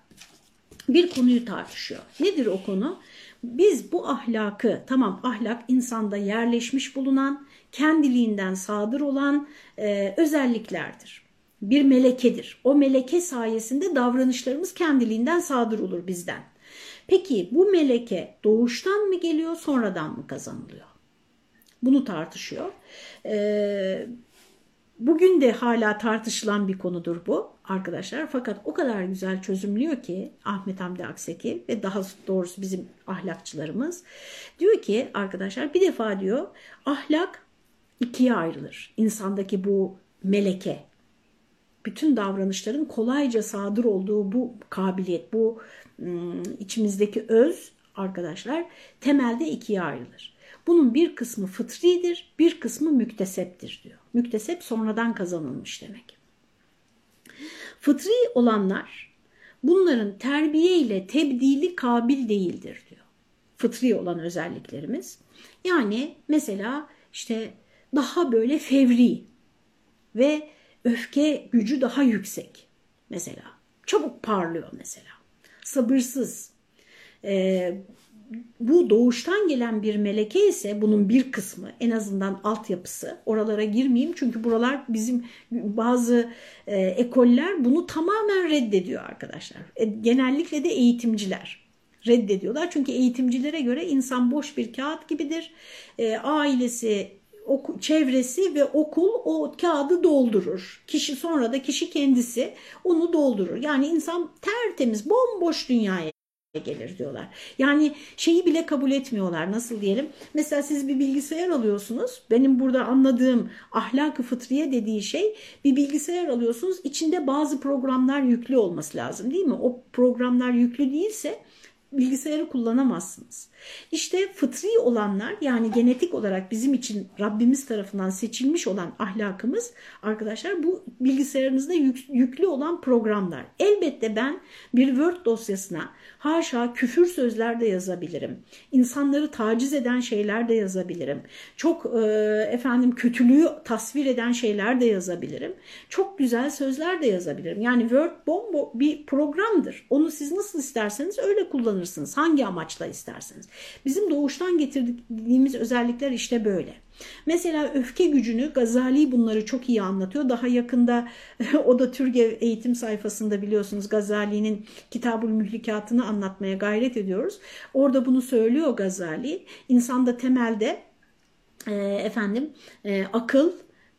bir konuyu tartışıyor. Nedir o konu? Biz bu ahlakı, tamam ahlak insanda yerleşmiş bulunan, kendiliğinden sadır olan e, özelliklerdir bir melekedir. O meleke sayesinde davranışlarımız kendiliğinden sadır olur bizden. Peki bu meleke doğuştan mı geliyor sonradan mı kazanılıyor? Bunu tartışıyor. Ee, bugün de hala tartışılan bir konudur bu arkadaşlar. Fakat o kadar güzel çözümlüyor ki Ahmet Hamdi Akseki ve daha doğrusu bizim ahlakçılarımız. Diyor ki arkadaşlar bir defa diyor ahlak ikiye ayrılır. İnsandaki bu meleke bütün davranışların kolayca sadır olduğu bu kabiliyet, bu içimizdeki öz arkadaşlar temelde ikiye ayrılır. Bunun bir kısmı fıtridir, bir kısmı mükteseptir diyor. Müktesep sonradan kazanılmış demek. Fıtri olanlar bunların terbiye ile tebdili kabil değildir diyor. Fıtri olan özelliklerimiz. Yani mesela işte daha böyle fevri ve öfke gücü daha yüksek mesela. Çabuk parlıyor mesela. Sabırsız. Ee, bu doğuştan gelen bir meleke ise bunun bir kısmı en azından altyapısı oralara girmeyeyim çünkü buralar bizim bazı e, ekoller bunu tamamen reddediyor arkadaşlar. E, genellikle de eğitimciler reddediyorlar çünkü eğitimcilere göre insan boş bir kağıt gibidir. E, ailesi oku, çevresi ve okul o kağıdı doldurur. Kişi sonra da kişi kendisi onu doldurur. Yani insan tertemiz, bomboş dünyaya gelir diyorlar. Yani şeyi bile kabul etmiyorlar nasıl diyelim. Mesela siz bir bilgisayar alıyorsunuz. Benim burada anladığım ahlak-ı fıtriye dediği şey bir bilgisayar alıyorsunuz. İçinde bazı programlar yüklü olması lazım değil mi? O programlar yüklü değilse bilgisayarı kullanamazsınız. İşte fıtri olanlar yani genetik olarak bizim için Rabbimiz tarafından seçilmiş olan ahlakımız arkadaşlar bu bilgisayarınızda yüklü olan programlar. Elbette ben bir Word dosyasına haşa küfür sözler de yazabilirim. İnsanları taciz eden şeyler de yazabilirim. Çok e, efendim kötülüğü tasvir eden şeyler de yazabilirim. Çok güzel sözler de yazabilirim. Yani Word bombo bir programdır. Onu siz nasıl isterseniz öyle kullanırsınız. Hangi amaçla isterseniz. Bizim doğuştan getirdiğimiz özellikler işte böyle. Mesela öfke gücünü Gazali bunları çok iyi anlatıyor. Daha yakında (laughs) o da Türgev eğitim sayfasında biliyorsunuz Gazali'nin Kitabul Mühlikatını anlatmaya gayret ediyoruz. Orada bunu söylüyor Gazali. İnsanda temelde e, efendim e, akıl,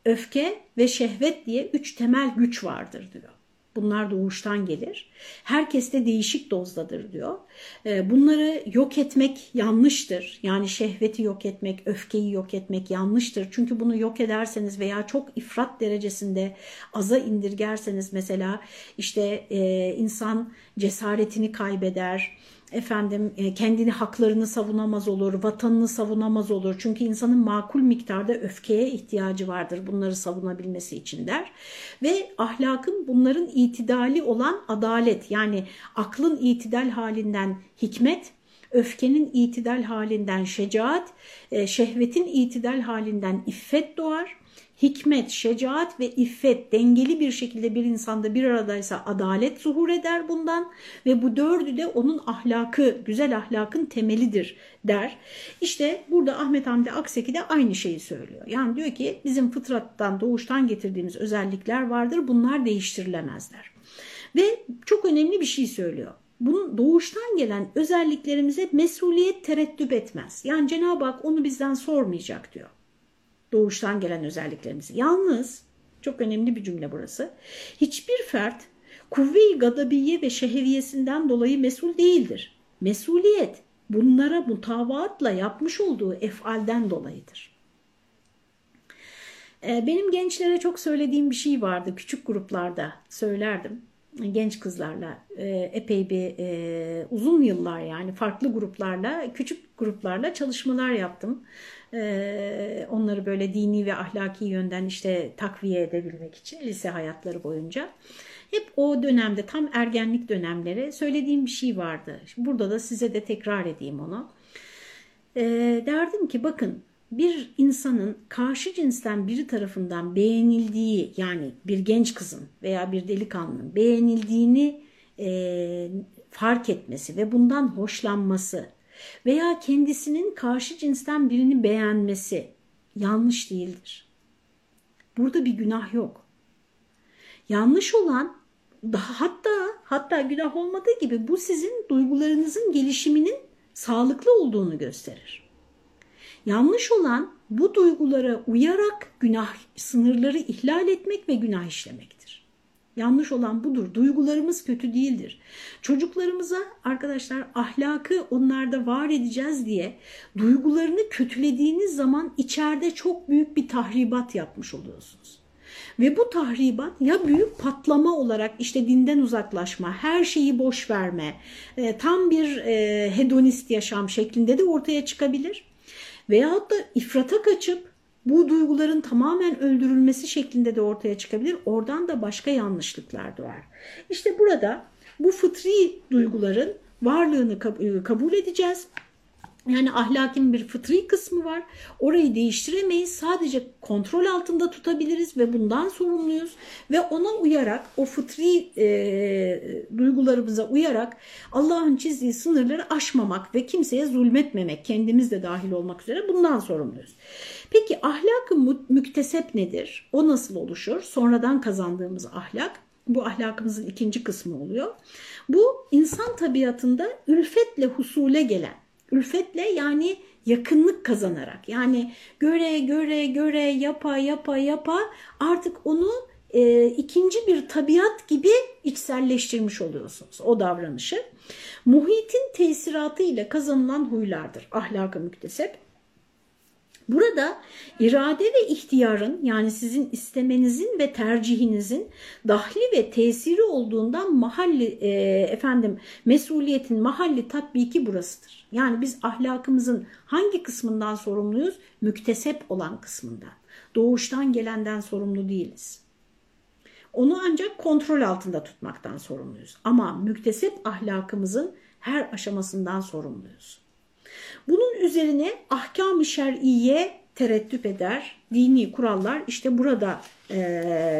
öfke ve şehvet diye üç temel güç vardır diyor. Bunlar doğuştan gelir. Herkes de değişik dozdadır diyor. Ee, bunları yok etmek yanlıştır. Yani şehveti yok etmek, öfkeyi yok etmek yanlıştır. Çünkü bunu yok ederseniz veya çok ifrat derecesinde aza indirgerseniz mesela işte e, insan cesaretini kaybeder, efendim e, kendini haklarını savunamaz olur, vatanını savunamaz olur. Çünkü insanın makul miktarda öfkeye ihtiyacı vardır bunları savunabilmesi için der. Ve ahlakın bunların itidali olan adalet yani aklın itidal halinden hikmet, öfkenin itidal halinden şecaat, e, şehvetin itidal halinden iffet doğar hikmet, şecaat ve iffet dengeli bir şekilde bir insanda bir aradaysa adalet zuhur eder bundan ve bu dördü de onun ahlakı, güzel ahlakın temelidir der. İşte burada Ahmet Hamdi Akseki de aynı şeyi söylüyor. Yani diyor ki bizim fıtrattan, doğuştan getirdiğimiz özellikler vardır bunlar değiştirilemezler. Ve çok önemli bir şey söylüyor bunun doğuştan gelen özelliklerimize mesuliyet tereddüt etmez. Yani Cenab-ı Hak onu bizden sormayacak diyor doğuştan gelen özelliklerimizi. Yalnız çok önemli bir cümle burası. Hiçbir fert kuvve-i gadabiye ve şeheviyesinden dolayı mesul değildir. Mesuliyet bunlara mutavaatla yapmış olduğu efalden dolayıdır. Ee, benim gençlere çok söylediğim bir şey vardı. Küçük gruplarda söylerdim. Genç kızlarla e, epey bir e, uzun yıllar yani farklı gruplarla, küçük gruplarla çalışmalar yaptım. Onları böyle dini ve ahlaki yönden işte takviye edebilmek için lise hayatları boyunca. Hep o dönemde tam ergenlik dönemleri söylediğim bir şey vardı. Burada da size de tekrar edeyim onu. Derdim ki bakın bir insanın karşı cinsten biri tarafından beğenildiği yani bir genç kızın veya bir delikanlının beğenildiğini e, fark etmesi ve bundan hoşlanması veya kendisinin karşı cinsten birini beğenmesi yanlış değildir. Burada bir günah yok. Yanlış olan daha hatta hatta günah olmadığı gibi bu sizin duygularınızın gelişiminin sağlıklı olduğunu gösterir. Yanlış olan bu duygulara uyarak günah sınırları ihlal etmek ve günah işlemektir. Yanlış olan budur. Duygularımız kötü değildir. Çocuklarımıza arkadaşlar ahlakı onlarda var edeceğiz diye duygularını kötülediğiniz zaman içeride çok büyük bir tahribat yapmış oluyorsunuz. Ve bu tahribat ya büyük patlama olarak işte dinden uzaklaşma, her şeyi boş verme, e, tam bir e, hedonist yaşam şeklinde de ortaya çıkabilir. Veyahut da ifrata kaçıp bu duyguların tamamen öldürülmesi şeklinde de ortaya çıkabilir. Oradan da başka yanlışlıklar doğar. İşte burada bu fıtri duyguların varlığını e, kabul edeceğiz. Yani ahlakin bir fıtri kısmı var. Orayı değiştiremeyiz. Sadece kontrol altında tutabiliriz ve bundan sorumluyuz. Ve ona uyarak, o fıtri e, duygularımıza uyarak Allah'ın çizdiği sınırları aşmamak ve kimseye zulmetmemek, kendimiz de dahil olmak üzere bundan sorumluyuz. Peki ahlak-ı müktesep nedir? O nasıl oluşur? Sonradan kazandığımız ahlak. Bu ahlakımızın ikinci kısmı oluyor. Bu insan tabiatında ülfetle husule gelen, ülfetle yani yakınlık kazanarak yani göre göre göre yapa yapa yapa artık onu e, ikinci bir tabiat gibi içselleştirmiş oluyorsunuz o davranışı. Muhitin tesiratı ile kazanılan huylardır ahlak-ı müktesep. Burada irade ve ihtiyarın yani sizin istemenizin ve tercihinizin dahli ve tesiri olduğundan mahalli e, efendim mesuliyetin mahalli tatbiki burasıdır. Yani biz ahlakımızın hangi kısmından sorumluyuz? Müktesep olan kısmından. Doğuştan gelenden sorumlu değiliz. Onu ancak kontrol altında tutmaktan sorumluyuz. Ama müktesep ahlakımızın her aşamasından sorumluyuz. Bunun üzerine ahkam-ı şer'iye tereddüt eder. Dini kurallar işte burada e,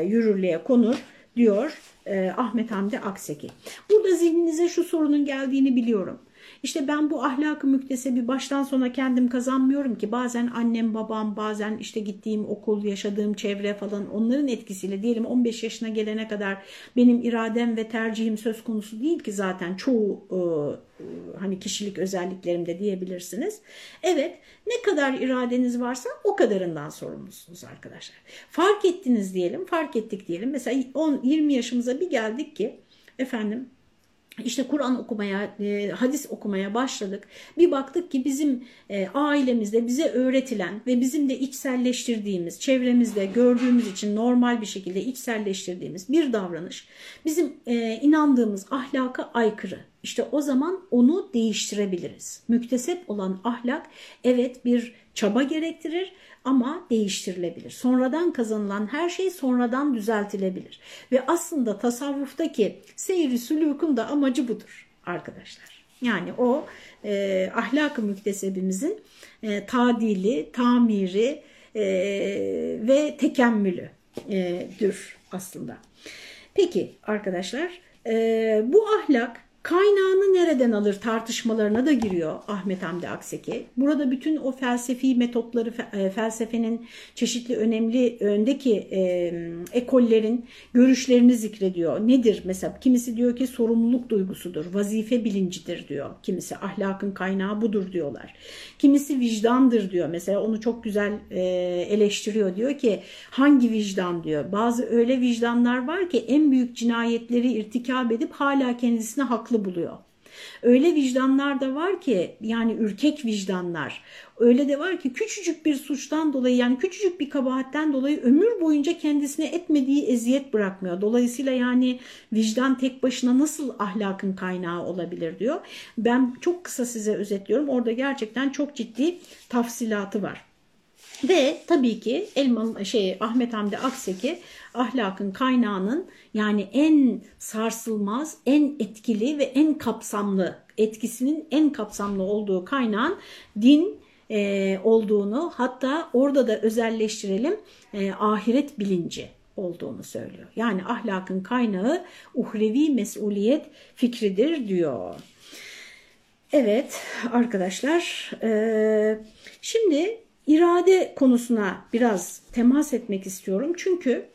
yürürlüğe konur diyor e, Ahmet Hamdi Akseki. Burada zihninize şu sorunun geldiğini biliyorum. İşte ben bu ahlakı müktesebi baştan sona kendim kazanmıyorum ki. Bazen annem babam bazen işte gittiğim okul yaşadığım çevre falan onların etkisiyle diyelim 15 yaşına gelene kadar benim iradem ve tercihim söz konusu değil ki zaten çoğu e, hani kişilik özelliklerimde diyebilirsiniz. Evet ne kadar iradeniz varsa o kadarından sorumlusunuz arkadaşlar. Fark ettiniz diyelim fark ettik diyelim mesela 10-20 yaşımıza bir geldik ki efendim işte Kur'an okumaya, e, hadis okumaya başladık. Bir baktık ki bizim e, ailemizde bize öğretilen ve bizim de içselleştirdiğimiz, çevremizde gördüğümüz için normal bir şekilde içselleştirdiğimiz bir davranış bizim e, inandığımız ahlaka aykırı. İşte o zaman onu değiştirebiliriz. Müktesep olan ahlak evet bir çaba gerektirir ama değiştirilebilir. Sonradan kazanılan her şey sonradan düzeltilebilir. Ve aslında tasavvuftaki seyri sülükün de amacı budur arkadaşlar. Yani o e, ahlak-ı müktesebimizin e, tadili, tamiri e, ve tekemmülüdür aslında. Peki arkadaşlar e, bu ahlak Kaynağını nereden alır tartışmalarına da giriyor Ahmet Hamdi Akseki. Burada bütün o felsefi metotları, e, felsefenin çeşitli önemli öndeki e, ekollerin görüşlerini zikrediyor. Nedir mesela? Kimisi diyor ki sorumluluk duygusudur, vazife bilincidir diyor. Kimisi ahlakın kaynağı budur diyorlar. Kimisi vicdandır diyor. Mesela onu çok güzel e, eleştiriyor. Diyor ki hangi vicdan diyor. Bazı öyle vicdanlar var ki en büyük cinayetleri irtikab edip hala kendisine haklı buluyor. Öyle vicdanlar da var ki yani ürkek vicdanlar. Öyle de var ki küçücük bir suçtan dolayı yani küçücük bir kabahatten dolayı ömür boyunca kendisine etmediği eziyet bırakmıyor. Dolayısıyla yani vicdan tek başına nasıl ahlakın kaynağı olabilir diyor. Ben çok kısa size özetliyorum. Orada gerçekten çok ciddi tafsilatı var. Ve tabii ki Elman şey Ahmet Hamdi Akseki ahlakın kaynağının yani en sarsılmaz, en etkili ve en kapsamlı etkisinin en kapsamlı olduğu kaynağın din e, olduğunu hatta orada da özelleştirelim e, ahiret bilinci olduğunu söylüyor. Yani ahlakın kaynağı uhrevi mesuliyet fikridir diyor. Evet arkadaşlar e, şimdi irade konusuna biraz temas etmek istiyorum. Çünkü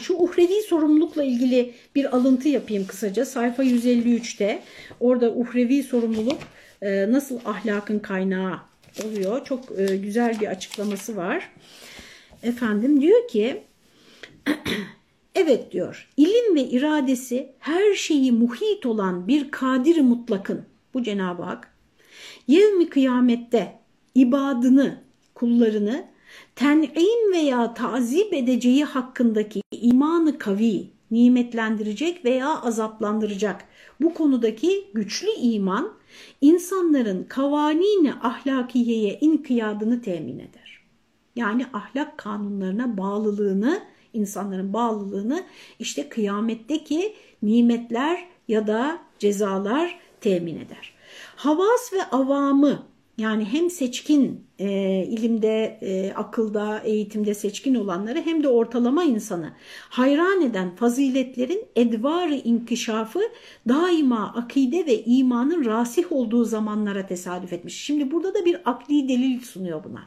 şu uhrevi sorumlulukla ilgili bir alıntı yapayım kısaca. Sayfa 153'te orada uhrevi sorumluluk e, nasıl ahlakın kaynağı oluyor. Çok e, güzel bir açıklaması var. Efendim diyor ki (clears throat) evet diyor ilim ve iradesi her şeyi muhit olan bir kadir mutlakın bu Cenab-ı Hak yevmi kıyamette ibadını, kullarını ten'im veya tazip edeceği hakkındaki imanı kavi, nimetlendirecek veya azaplandıracak bu konudaki güçlü iman insanların kavanini ahlakiyeye inkiyadını temin eder. Yani ahlak kanunlarına bağlılığını, insanların bağlılığını işte kıyametteki nimetler ya da cezalar temin eder. Havas ve avamı yani hem seçkin e, ilimde, e, akılda, eğitimde seçkin olanları hem de ortalama insanı hayran eden faziletlerin edvarı inkişafı daima akide ve imanın rasih olduğu zamanlara tesadüf etmiş. Şimdi burada da bir akli delil sunuyor buna.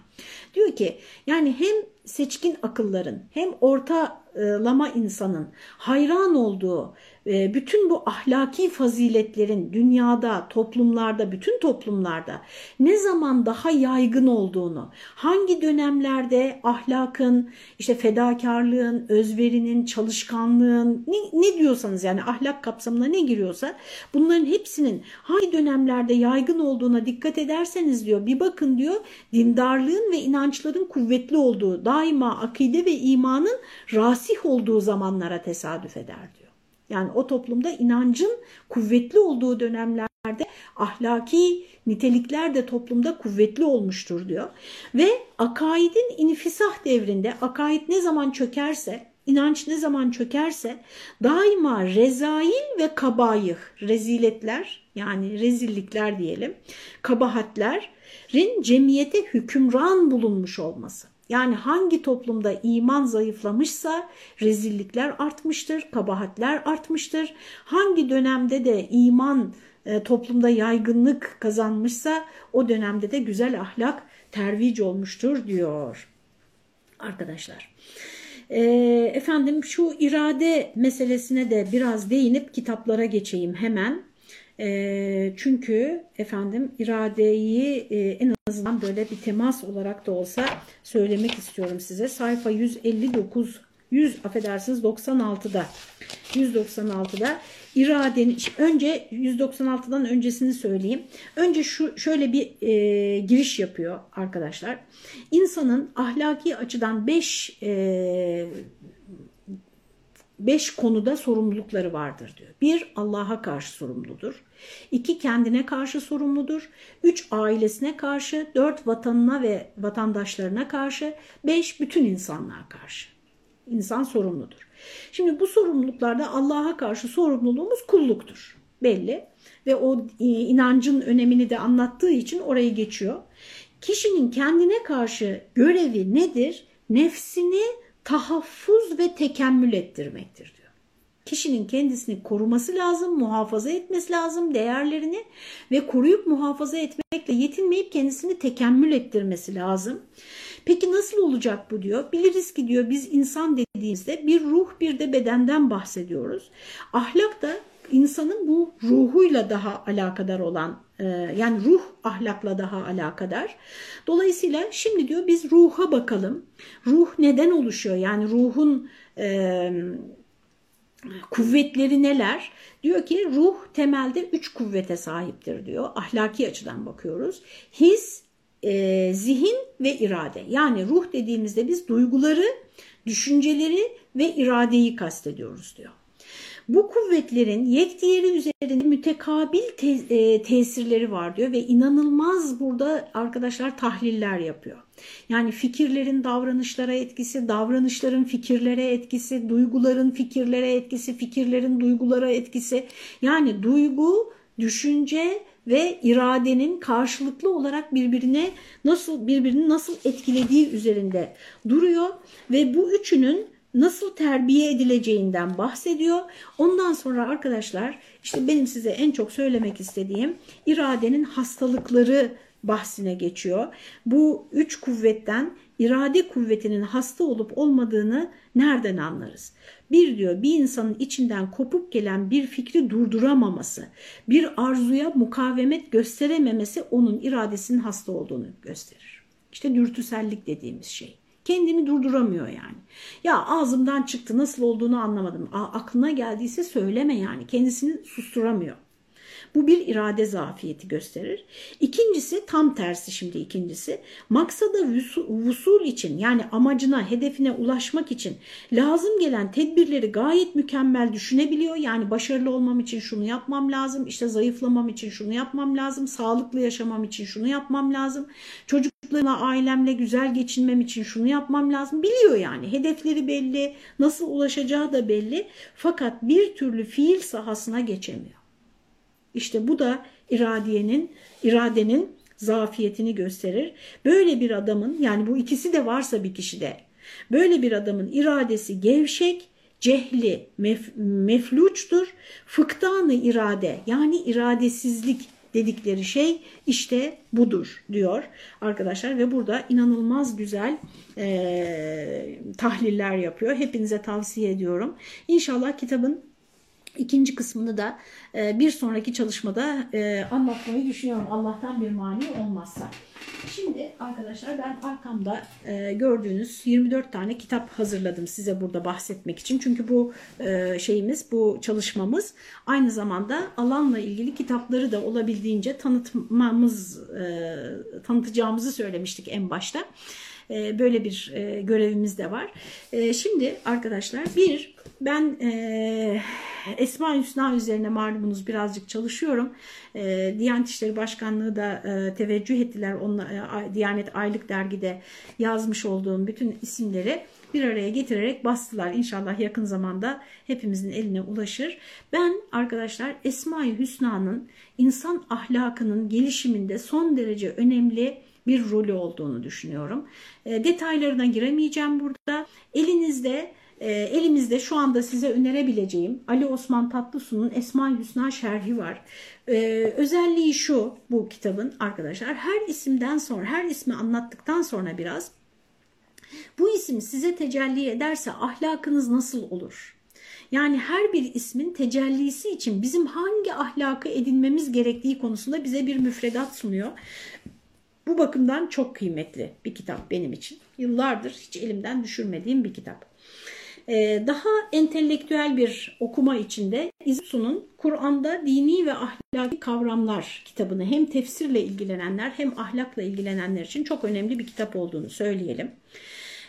Diyor ki yani hem seçkin akılların hem orta ortalama insanın hayran olduğu bütün bu ahlaki faziletlerin dünyada, toplumlarda, bütün toplumlarda ne zaman daha yaygın olduğunu, hangi dönemlerde ahlakın, işte fedakarlığın, özverinin, çalışkanlığın, ne, ne diyorsanız yani ahlak kapsamına ne giriyorsa bunların hepsinin hangi dönemlerde yaygın olduğuna dikkat ederseniz diyor bir bakın diyor dindarlığın ve inançların kuvvetli olduğu, daima akide ve imanın rasih olduğu zamanlara tesadüf eder diyor. Yani o toplumda inancın kuvvetli olduğu dönemlerde ahlaki nitelikler de toplumda kuvvetli olmuştur diyor. Ve akaidin infisah devrinde akaid ne zaman çökerse, inanç ne zaman çökerse daima rezail ve kabayih, reziletler yani rezillikler diyelim, kabahatlerin cemiyete hükümran bulunmuş olması. Yani hangi toplumda iman zayıflamışsa rezillikler artmıştır, kabahatler artmıştır. Hangi dönemde de iman e, toplumda yaygınlık kazanmışsa o dönemde de güzel ahlak tervic olmuştur diyor arkadaşlar. E, efendim şu irade meselesine de biraz değinip kitaplara geçeyim hemen. E, çünkü efendim iradeyi e, en azından böyle bir temas olarak da olsa söylemek istiyorum size. Sayfa 159 100 affedersiniz 96'da 196'da iradenin önce 196'dan öncesini söyleyeyim. Önce şu şöyle bir e, giriş yapıyor arkadaşlar. İnsanın ahlaki açıdan 5 e, beş konuda sorumlulukları vardır diyor. Bir, Allah'a karşı sorumludur. İki, kendine karşı sorumludur. Üç, ailesine karşı. Dört, vatanına ve vatandaşlarına karşı. Beş, bütün insanlığa karşı. İnsan sorumludur. Şimdi bu sorumluluklarda Allah'a karşı sorumluluğumuz kulluktur. Belli ve o inancın önemini de anlattığı için orayı geçiyor. Kişinin kendine karşı görevi nedir? Nefsini tahaffuz ve tekemmül ettirmektir diyor. Kişinin kendisini koruması lazım, muhafaza etmesi lazım değerlerini ve koruyup muhafaza etmekle yetinmeyip kendisini tekemmül ettirmesi lazım. Peki nasıl olacak bu diyor? Biliriz ki diyor biz insan dediğimizde bir ruh bir de bedenden bahsediyoruz. Ahlak da insanın bu ruhuyla daha alakadar olan e, yani ruh ahlakla daha alakadar. Dolayısıyla şimdi diyor biz ruha bakalım. Ruh neden oluşuyor? Yani ruhun e, kuvvetleri neler? Diyor ki ruh temelde üç kuvvete sahiptir diyor. Ahlaki açıdan bakıyoruz. His, e, zihin ve irade. Yani ruh dediğimizde biz duyguları, düşünceleri ve iradeyi kastediyoruz diyor. Bu kuvvetlerin yek diğeri üzerinde mütekabil te e, tesirleri var diyor ve inanılmaz burada arkadaşlar tahliller yapıyor. Yani fikirlerin davranışlara etkisi, davranışların fikirlere etkisi, duyguların fikirlere etkisi, fikirlerin duygulara etkisi. Yani duygu, düşünce ve iradenin karşılıklı olarak birbirine nasıl birbirini nasıl etkilediği üzerinde duruyor ve bu üçünün nasıl terbiye edileceğinden bahsediyor. Ondan sonra arkadaşlar işte benim size en çok söylemek istediğim iradenin hastalıkları bahsine geçiyor. Bu üç kuvvetten irade kuvvetinin hasta olup olmadığını nereden anlarız? Bir diyor bir insanın içinden kopup gelen bir fikri durduramaması, bir arzuya mukavemet gösterememesi onun iradesinin hasta olduğunu gösterir. İşte dürtüsellik dediğimiz şey. Kendini durduramıyor yani. Ya ağzımdan çıktı nasıl olduğunu anlamadım. A, aklına geldiyse söyleme yani. Kendisini susturamıyor. Bu bir irade zafiyeti gösterir. İkincisi tam tersi şimdi ikincisi. Maksada vusul için yani amacına, hedefine ulaşmak için lazım gelen tedbirleri gayet mükemmel düşünebiliyor. Yani başarılı olmam için şunu yapmam lazım, işte zayıflamam için şunu yapmam lazım, sağlıklı yaşamam için şunu yapmam lazım, çocuklarımla, ailemle güzel geçinmem için şunu yapmam lazım. Biliyor yani hedefleri belli, nasıl ulaşacağı da belli. Fakat bir türlü fiil sahasına geçemiyor. İşte bu da iradenin, iradenin zafiyetini gösterir. Böyle bir adamın yani bu ikisi de varsa bir kişide böyle bir adamın iradesi gevşek, cehli mef, mefluçtur. Fıktanı irade yani iradesizlik dedikleri şey işte budur diyor arkadaşlar ve burada inanılmaz güzel e, tahliller yapıyor. Hepinize tavsiye ediyorum. İnşallah kitabın ikinci kısmını da e, bir sonraki çalışmada e, anlatmayı düşünüyorum. Allah'tan bir mani olmazsa. Şimdi arkadaşlar ben arkamda e, gördüğünüz 24 tane kitap hazırladım size burada bahsetmek için. Çünkü bu şeyimiz, bu çalışmamız aynı zamanda alanla ilgili kitapları da olabildiğince tanıtmamız, tanıtacağımızı söylemiştik en başta. E, böyle bir e, görevimiz de var. E, şimdi arkadaşlar bir ben e, Esma Hüsna üzerine malumunuz birazcık çalışıyorum. E, Diyanet İşleri Başkanlığı da e, teveccüh ettiler. E, Diyanet Aylık Dergi'de yazmış olduğum bütün isimleri bir araya getirerek bastılar. İnşallah yakın zamanda hepimizin eline ulaşır. Ben arkadaşlar Esma-i Hüsna'nın insan ahlakının gelişiminde son derece önemli bir rolü olduğunu düşünüyorum. E, detaylarına giremeyeceğim burada. Elinizde e, elimizde şu anda size önerebileceğim Ali Osman Tatlısu'nun Esma Hüsna şerhi var. E, özelliği şu bu kitabın arkadaşlar her isimden sonra her ismi anlattıktan sonra biraz bu isim size tecelli ederse ahlakınız nasıl olur? Yani her bir ismin tecellisi için bizim hangi ahlakı edinmemiz gerektiği konusunda bize bir müfredat sunuyor. Bu bakımdan çok kıymetli bir kitap benim için. Yıllardır hiç elimden düşürmediğim bir kitap. Ee, daha entelektüel bir okuma içinde İzsu'nun Kur'an'da dini ve ahlaki kavramlar kitabını hem tefsirle ilgilenenler hem ahlakla ilgilenenler için çok önemli bir kitap olduğunu söyleyelim.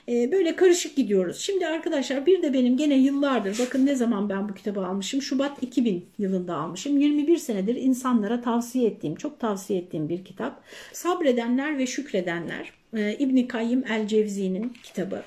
Ee, böyle karışık gidiyoruz. Şimdi arkadaşlar bir de benim gene yıllardır bakın ne zaman ben bu kitabı almışım. Şubat 2000 yılında almışım. 21 senedir insanlara tavsiye ettiğim, çok tavsiye ettiğim bir kitap. Sabredenler ve Şükredenler. Ee, İbni Kayyim El Cevzi'nin kitabı.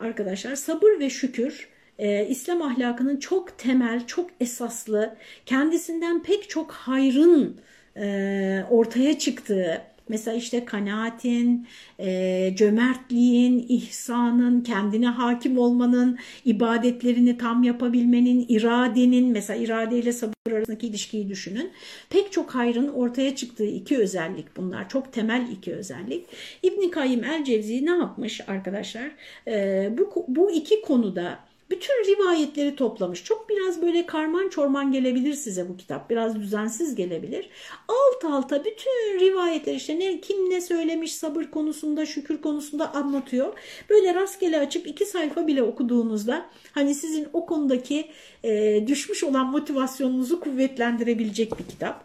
Arkadaşlar sabır ve şükür e, İslam ahlakının çok temel, çok esaslı, kendisinden pek çok hayrın e, ortaya çıktığı, Mesela işte kanaatin, e, cömertliğin, ihsanın, kendine hakim olmanın, ibadetlerini tam yapabilmenin, iradenin, mesela irade ile sabır arasındaki ilişkiyi düşünün. Pek çok hayrın ortaya çıktığı iki özellik bunlar. Çok temel iki özellik. İbn Kayyim el Cevzi ne yapmış arkadaşlar? E, bu, bu iki konuda bütün rivayetleri toplamış. Çok biraz böyle karman çorman gelebilir size bu kitap. Biraz düzensiz gelebilir. Alt alta bütün rivayetler işte ne, kim ne söylemiş sabır konusunda, şükür konusunda anlatıyor. Böyle rastgele açıp iki sayfa bile okuduğunuzda hani sizin o konudaki e, düşmüş olan motivasyonunuzu kuvvetlendirebilecek bir kitap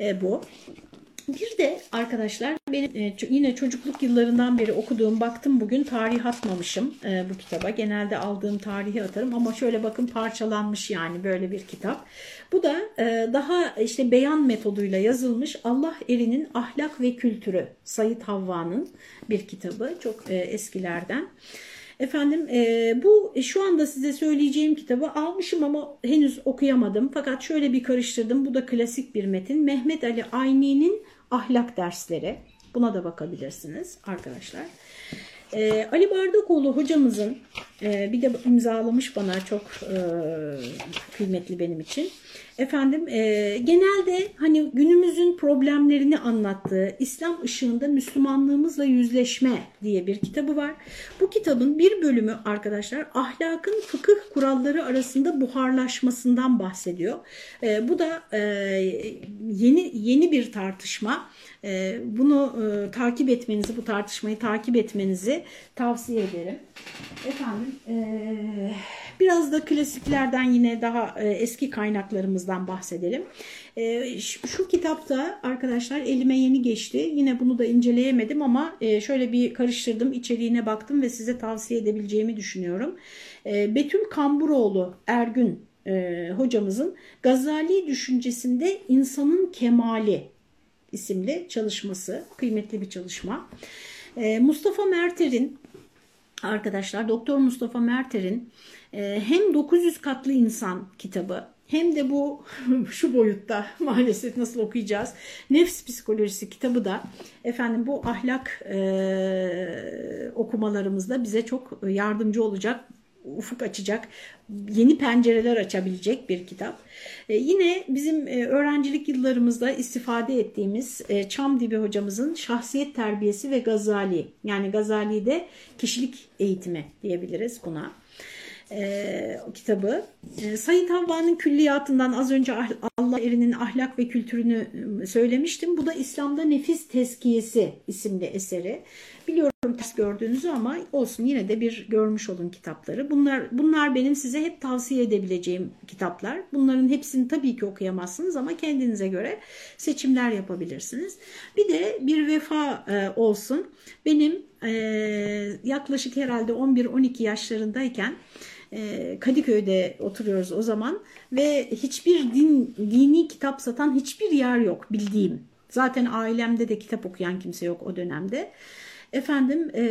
e, bu. Bir de arkadaşlar benim e, yine çocukluk yıllarından beri okuduğum baktım bugün tarih atmamışım e, bu kitaba. Genelde aldığım tarihi atarım ama şöyle bakın parçalanmış yani böyle bir kitap. Bu da e, daha işte beyan metoduyla yazılmış Allah erinin ahlak ve kültürü Sayit Havva'nın bir kitabı çok eskilerden. Efendim bu şu anda size söyleyeceğim kitabı almışım ama henüz okuyamadım. Fakat şöyle bir karıştırdım. Bu da klasik bir metin. Mehmet Ali Ayni'nin ahlak dersleri. Buna da bakabilirsiniz arkadaşlar. Ee, Ali Bardakoğlu hocamızın e, bir de imzalamış bana çok e, kıymetli benim için. Efendim e, genelde hani günümüzün problemlerini anlattığı İslam ışığında Müslümanlığımızla yüzleşme diye bir kitabı var. Bu kitabın bir bölümü arkadaşlar ahlakın fıkıh kuralları arasında buharlaşmasından bahsediyor. E, bu da yeni yeni bir tartışma. Bunu takip etmenizi, bu tartışmayı takip etmenizi tavsiye ederim. Efendim, e, biraz da klasiklerden yine daha e, eski kaynaklarımızdan bahsedelim. E, şu, şu kitapta arkadaşlar elime yeni geçti. Yine bunu da inceleyemedim ama e, şöyle bir karıştırdım, içeriğine baktım ve size tavsiye edebileceğimi düşünüyorum. E, Betül Kamburoğlu Ergün e, hocamızın Gazali düşüncesinde insanın kemali isimli çalışması. Kıymetli bir çalışma. Ee, Mustafa Merter'in arkadaşlar Doktor Mustafa Merter'in e, hem 900 katlı insan kitabı hem de bu (laughs) şu boyutta (laughs) maalesef nasıl okuyacağız? Nefs psikolojisi kitabı da efendim bu ahlak e, okumalarımızda bize çok yardımcı olacak ufuk açacak, yeni pencereler açabilecek bir kitap. E, yine bizim e, öğrencilik yıllarımızda istifade ettiğimiz e, Çamdibi hocamızın Şahsiyet Terbiyesi ve Gazali yani Gazali'de kişilik eğitimi diyebiliriz buna e, kitabı. E, Sayın Havva'nın külliyatından az önce Allah erinin ahlak ve kültürünü ıı, söylemiştim. Bu da İslam'da Nefis Teskiyesi isimli eseri. Biliyorum ters gördüğünüzü ama olsun yine de bir görmüş olun kitapları. Bunlar bunlar benim size hep tavsiye edebileceğim kitaplar. Bunların hepsini tabii ki okuyamazsınız ama kendinize göre seçimler yapabilirsiniz. Bir de bir vefa e, olsun. Benim e, yaklaşık herhalde 11-12 yaşlarındayken e, Kadıköy'de oturuyoruz o zaman ve hiçbir din dini kitap satan hiçbir yer yok bildiğim. Zaten ailemde de kitap okuyan kimse yok o dönemde. Efendim e,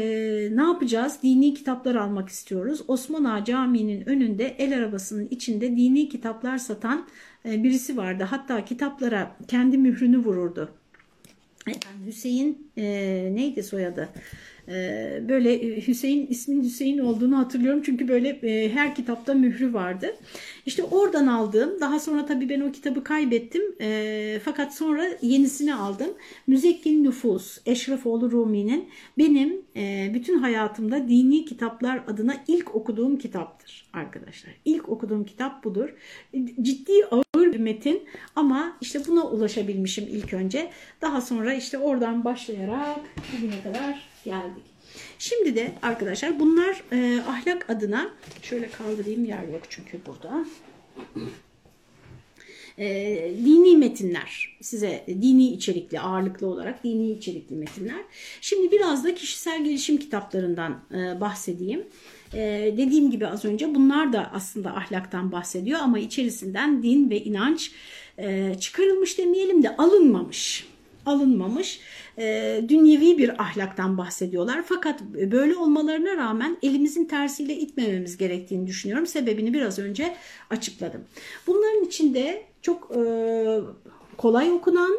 ne yapacağız? Dini kitaplar almak istiyoruz. Osman Ağa Camii'nin önünde el arabasının içinde dini kitaplar satan e, birisi vardı. Hatta kitaplara kendi mührünü vururdu. Efendim, Hüseyin e, neydi soyadı? Ee, böyle e, Hüseyin ismin Hüseyin olduğunu hatırlıyorum çünkü böyle e, her kitapta mührü vardı. İşte oradan aldığım daha sonra tabii ben o kitabı kaybettim e, fakat sonra yenisini aldım. Müzekkin Nüfus Eşrefoğlu Rumi'nin benim bütün hayatımda dini kitaplar adına ilk okuduğum kitaptır arkadaşlar. İlk okuduğum kitap budur. Ciddi ağır bir metin ama işte buna ulaşabilmişim ilk önce. Daha sonra işte oradan başlayarak bugüne kadar geldik. Şimdi de arkadaşlar bunlar e, ahlak adına şöyle kaldırayım yer yok çünkü burada. E, dini metinler size dini içerikli ağırlıklı olarak dini içerikli metinler. Şimdi biraz da kişisel gelişim kitaplarından e, bahsedeyim. E, dediğim gibi az önce bunlar da aslında ahlaktan bahsediyor ama içerisinden din ve inanç e, çıkarılmış demeyelim de alınmamış alınmamış e, dünyevi bir ahlaktan bahsediyorlar. Fakat böyle olmalarına rağmen elimizin tersiyle itmememiz gerektiğini düşünüyorum. Sebebini biraz önce açıkladım. Bunların içinde çok e, kolay okunan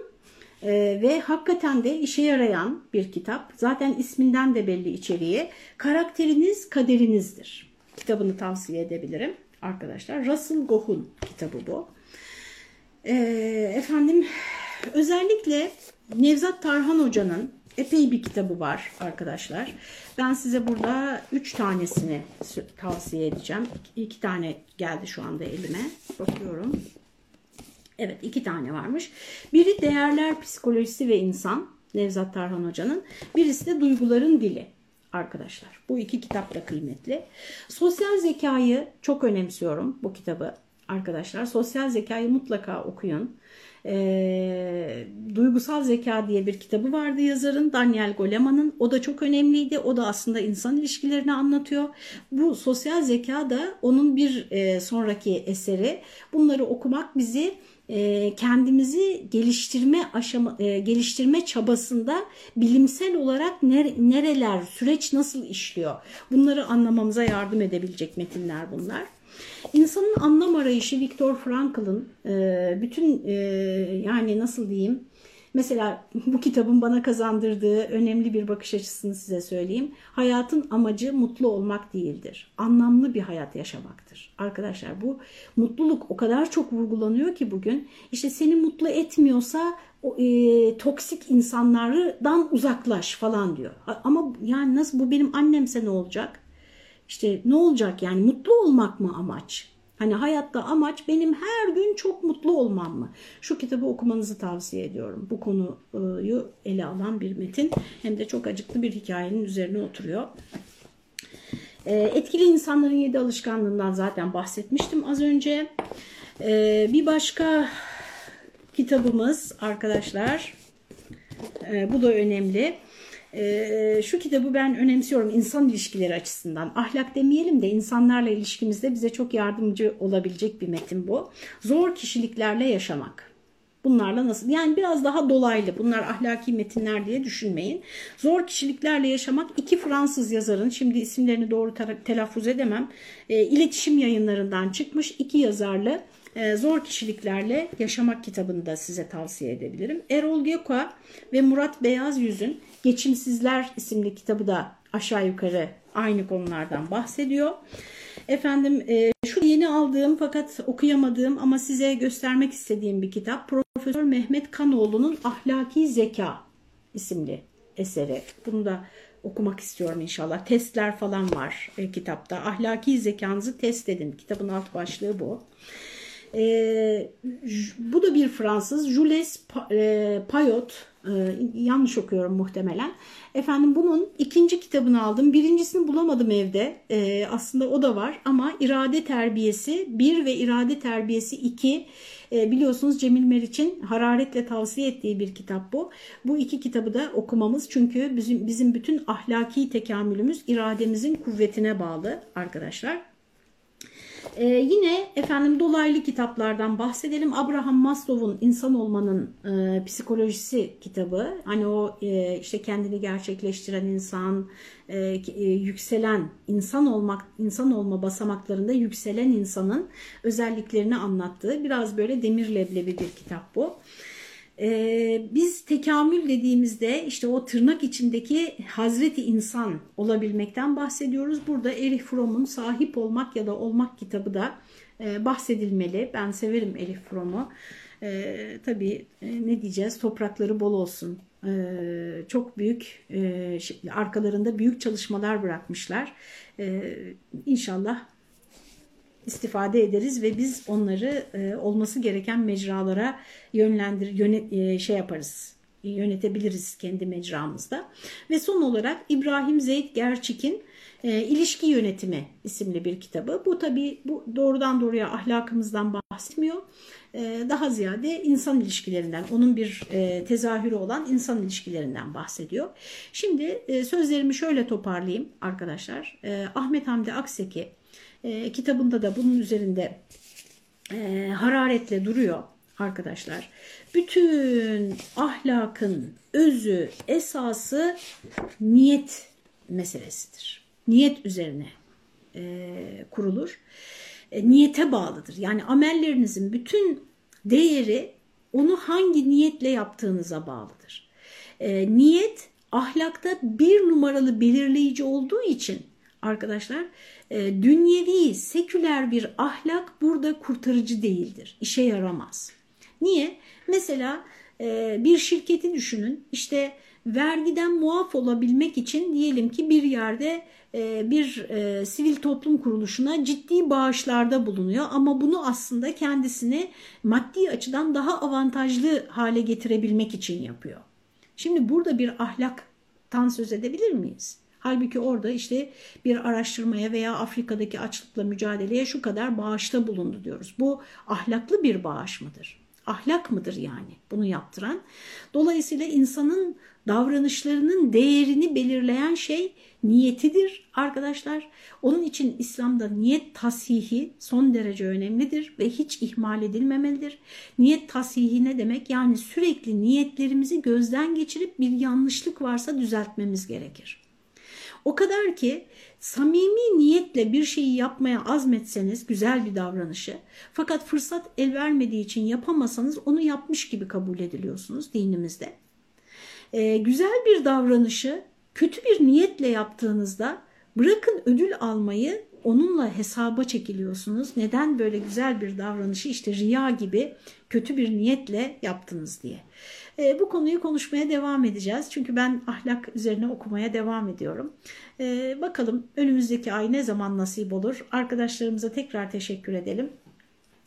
e, ve hakikaten de işe yarayan bir kitap. Zaten isminden de belli içeriği. Karakteriniz kaderinizdir. Kitabını tavsiye edebilirim arkadaşlar. Russell Goh'un kitabı bu. E, efendim özellikle Nevzat Tarhan Hoca'nın epey bir kitabı var arkadaşlar. Ben size burada üç tanesini tavsiye edeceğim. İki tane geldi şu anda elime. Bakıyorum. Evet iki tane varmış. Biri Değerler Psikolojisi ve İnsan Nevzat Tarhan Hoca'nın. Birisi de Duyguların Dili arkadaşlar. Bu iki kitap da kıymetli. Sosyal zekayı çok önemsiyorum bu kitabı arkadaşlar. Sosyal zekayı mutlaka okuyun. E, Duygusal Zeka diye bir kitabı vardı yazarın Daniel Goleman'ın. O da çok önemliydi. O da aslında insan ilişkilerini anlatıyor. Bu sosyal zeka da onun bir e, sonraki eseri. Bunları okumak bizi e, kendimizi geliştirme aşama e, geliştirme çabasında bilimsel olarak nereler süreç nasıl işliyor bunları anlamamıza yardım edebilecek metinler bunlar. İnsanın anlam arayışı Viktor Frankl'ın e, bütün e, yani nasıl diyeyim mesela (laughs) bu kitabın bana kazandırdığı önemli bir bakış açısını size söyleyeyim. Hayatın amacı mutlu olmak değildir. Anlamlı bir hayat yaşamaktır. Arkadaşlar bu mutluluk o kadar çok vurgulanıyor ki bugün işte seni mutlu etmiyorsa e, toksik insanlardan uzaklaş falan diyor. Ama yani nasıl bu benim annemse ne olacak? İşte ne olacak yani mutlu olmak mı amaç? Hani hayatta amaç benim her gün çok mutlu olmam mı? Şu kitabı okumanızı tavsiye ediyorum. Bu konuyu ele alan bir metin. Hem de çok acıklı bir hikayenin üzerine oturuyor. Ee, etkili insanların yedi alışkanlığından zaten bahsetmiştim az önce. Ee, bir başka kitabımız arkadaşlar. Ee, bu da önemli. E, şu kitabı ben önemsiyorum insan ilişkileri açısından. Ahlak demeyelim de insanlarla ilişkimizde bize çok yardımcı olabilecek bir metin bu. Zor kişiliklerle yaşamak. Bunlarla nasıl? Yani biraz daha dolaylı. Bunlar ahlaki metinler diye düşünmeyin. Zor kişiliklerle yaşamak iki Fransız yazarın, şimdi isimlerini doğru telaffuz edemem, e, iletişim yayınlarından çıkmış iki yazarlı Zor Kişiliklerle Yaşamak kitabını da size tavsiye edebilirim. Erol Göka ve Murat Beyaz Yüz'ün Geçimsizler isimli kitabı da aşağı yukarı aynı konulardan bahsediyor. Efendim e, şu yeni aldığım fakat okuyamadığım ama size göstermek istediğim bir kitap. Profesör Mehmet Kanoğlu'nun Ahlaki Zeka isimli eseri. Bunu da okumak istiyorum inşallah. Testler falan var e, kitapta. Ahlaki zekanızı test edin. Kitabın alt başlığı bu. E, bu da bir Fransız. Jules e, Payot. E, yanlış okuyorum muhtemelen. Efendim bunun ikinci kitabını aldım. Birincisini bulamadım evde. E, aslında o da var ama irade terbiyesi 1 ve irade terbiyesi 2 e, biliyorsunuz Cemil Meriç'in hararetle tavsiye ettiği bir kitap bu. Bu iki kitabı da okumamız çünkü bizim, bizim bütün ahlaki tekamülümüz irademizin kuvvetine bağlı arkadaşlar. Ee, yine efendim dolaylı kitaplardan bahsedelim. Abraham Maslow'un İnsan Olmanın e, Psikolojisi kitabı. Hani o e, işte kendini gerçekleştiren insan, e, e, yükselen insan olmak, insan olma basamaklarında yükselen insanın özelliklerini anlattığı biraz böyle demir leblebi bir kitap bu. Ee, biz tekamül dediğimizde işte o tırnak içindeki Hazreti insan olabilmekten bahsediyoruz. Burada Erich Fromm'un Sahip Olmak ya da Olmak kitabı da e, bahsedilmeli. Ben severim Erich Fromm'u. E, tabii e, ne diyeceğiz toprakları bol olsun. E, çok büyük e, arkalarında büyük çalışmalar bırakmışlar. E, inşallah istifade ederiz ve biz onları e, olması gereken mecralara yönlendir yönet, e, şey yaparız yönetebiliriz kendi mecramızda. Ve son olarak İbrahim Zeyd Gerçik'in e, İlişki Yönetimi isimli bir kitabı. Bu tabi bu doğrudan doğruya ahlakımızdan bahsetmiyor. E, daha ziyade insan ilişkilerinden, onun bir e, tezahürü olan insan ilişkilerinden bahsediyor. Şimdi e, sözlerimi şöyle toparlayayım arkadaşlar. E, Ahmet Hamdi Akseki e, kitabında da bunun üzerinde e, hararetle duruyor arkadaşlar. Bütün ahlakın özü, esası niyet meselesidir. Niyet üzerine e, kurulur. E, niyete bağlıdır. Yani amellerinizin bütün değeri onu hangi niyetle yaptığınıza bağlıdır. E, niyet ahlakta bir numaralı belirleyici olduğu için arkadaşlar e, dünyevi, seküler bir ahlak burada kurtarıcı değildir. İşe yaramaz. Niye? Mesela e, bir şirketi düşünün. İşte vergiden muaf olabilmek için diyelim ki bir yerde e, bir e, sivil toplum kuruluşuna ciddi bağışlarda bulunuyor ama bunu aslında kendisini maddi açıdan daha avantajlı hale getirebilmek için yapıyor. Şimdi burada bir ahlaktan söz edebilir miyiz? Halbuki orada işte bir araştırmaya veya Afrika'daki açlıkla mücadeleye şu kadar bağışta bulundu diyoruz. Bu ahlaklı bir bağış mıdır? Ahlak mıdır yani bunu yaptıran? Dolayısıyla insanın davranışlarının değerini belirleyen şey niyetidir arkadaşlar. Onun için İslam'da niyet tasihi son derece önemlidir ve hiç ihmal edilmemelidir. Niyet tasihi ne demek? Yani sürekli niyetlerimizi gözden geçirip bir yanlışlık varsa düzeltmemiz gerekir. O kadar ki samimi niyetle bir şeyi yapmaya azmetseniz güzel bir davranışı fakat fırsat el vermediği için yapamasanız onu yapmış gibi kabul ediliyorsunuz dinimizde. Ee, güzel bir davranışı kötü bir niyetle yaptığınızda bırakın ödül almayı onunla hesaba çekiliyorsunuz. Neden böyle güzel bir davranışı işte riya gibi kötü bir niyetle yaptınız diye. E, bu konuyu konuşmaya devam edeceğiz. Çünkü ben ahlak üzerine okumaya devam ediyorum. E, bakalım önümüzdeki ay ne zaman nasip olur? Arkadaşlarımıza tekrar teşekkür edelim.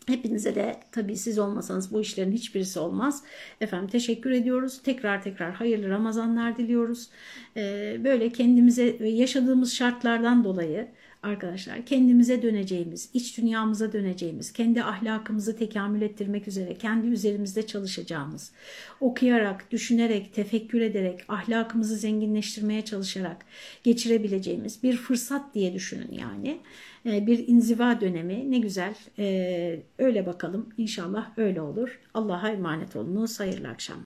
Hepinize de tabii siz olmasanız bu işlerin hiçbirisi olmaz. Efendim teşekkür ediyoruz. Tekrar tekrar hayırlı Ramazanlar diliyoruz. Ee, böyle kendimize yaşadığımız şartlardan dolayı arkadaşlar kendimize döneceğimiz, iç dünyamıza döneceğimiz, kendi ahlakımızı tekamül ettirmek üzere kendi üzerimizde çalışacağımız, okuyarak, düşünerek, tefekkür ederek, ahlakımızı zenginleştirmeye çalışarak geçirebileceğimiz bir fırsat diye düşünün yani. Ee, bir inziva dönemi ne güzel ee, öyle bakalım inşallah öyle olur. Allah'a emanet olunuz. Hayırlı akşamlar.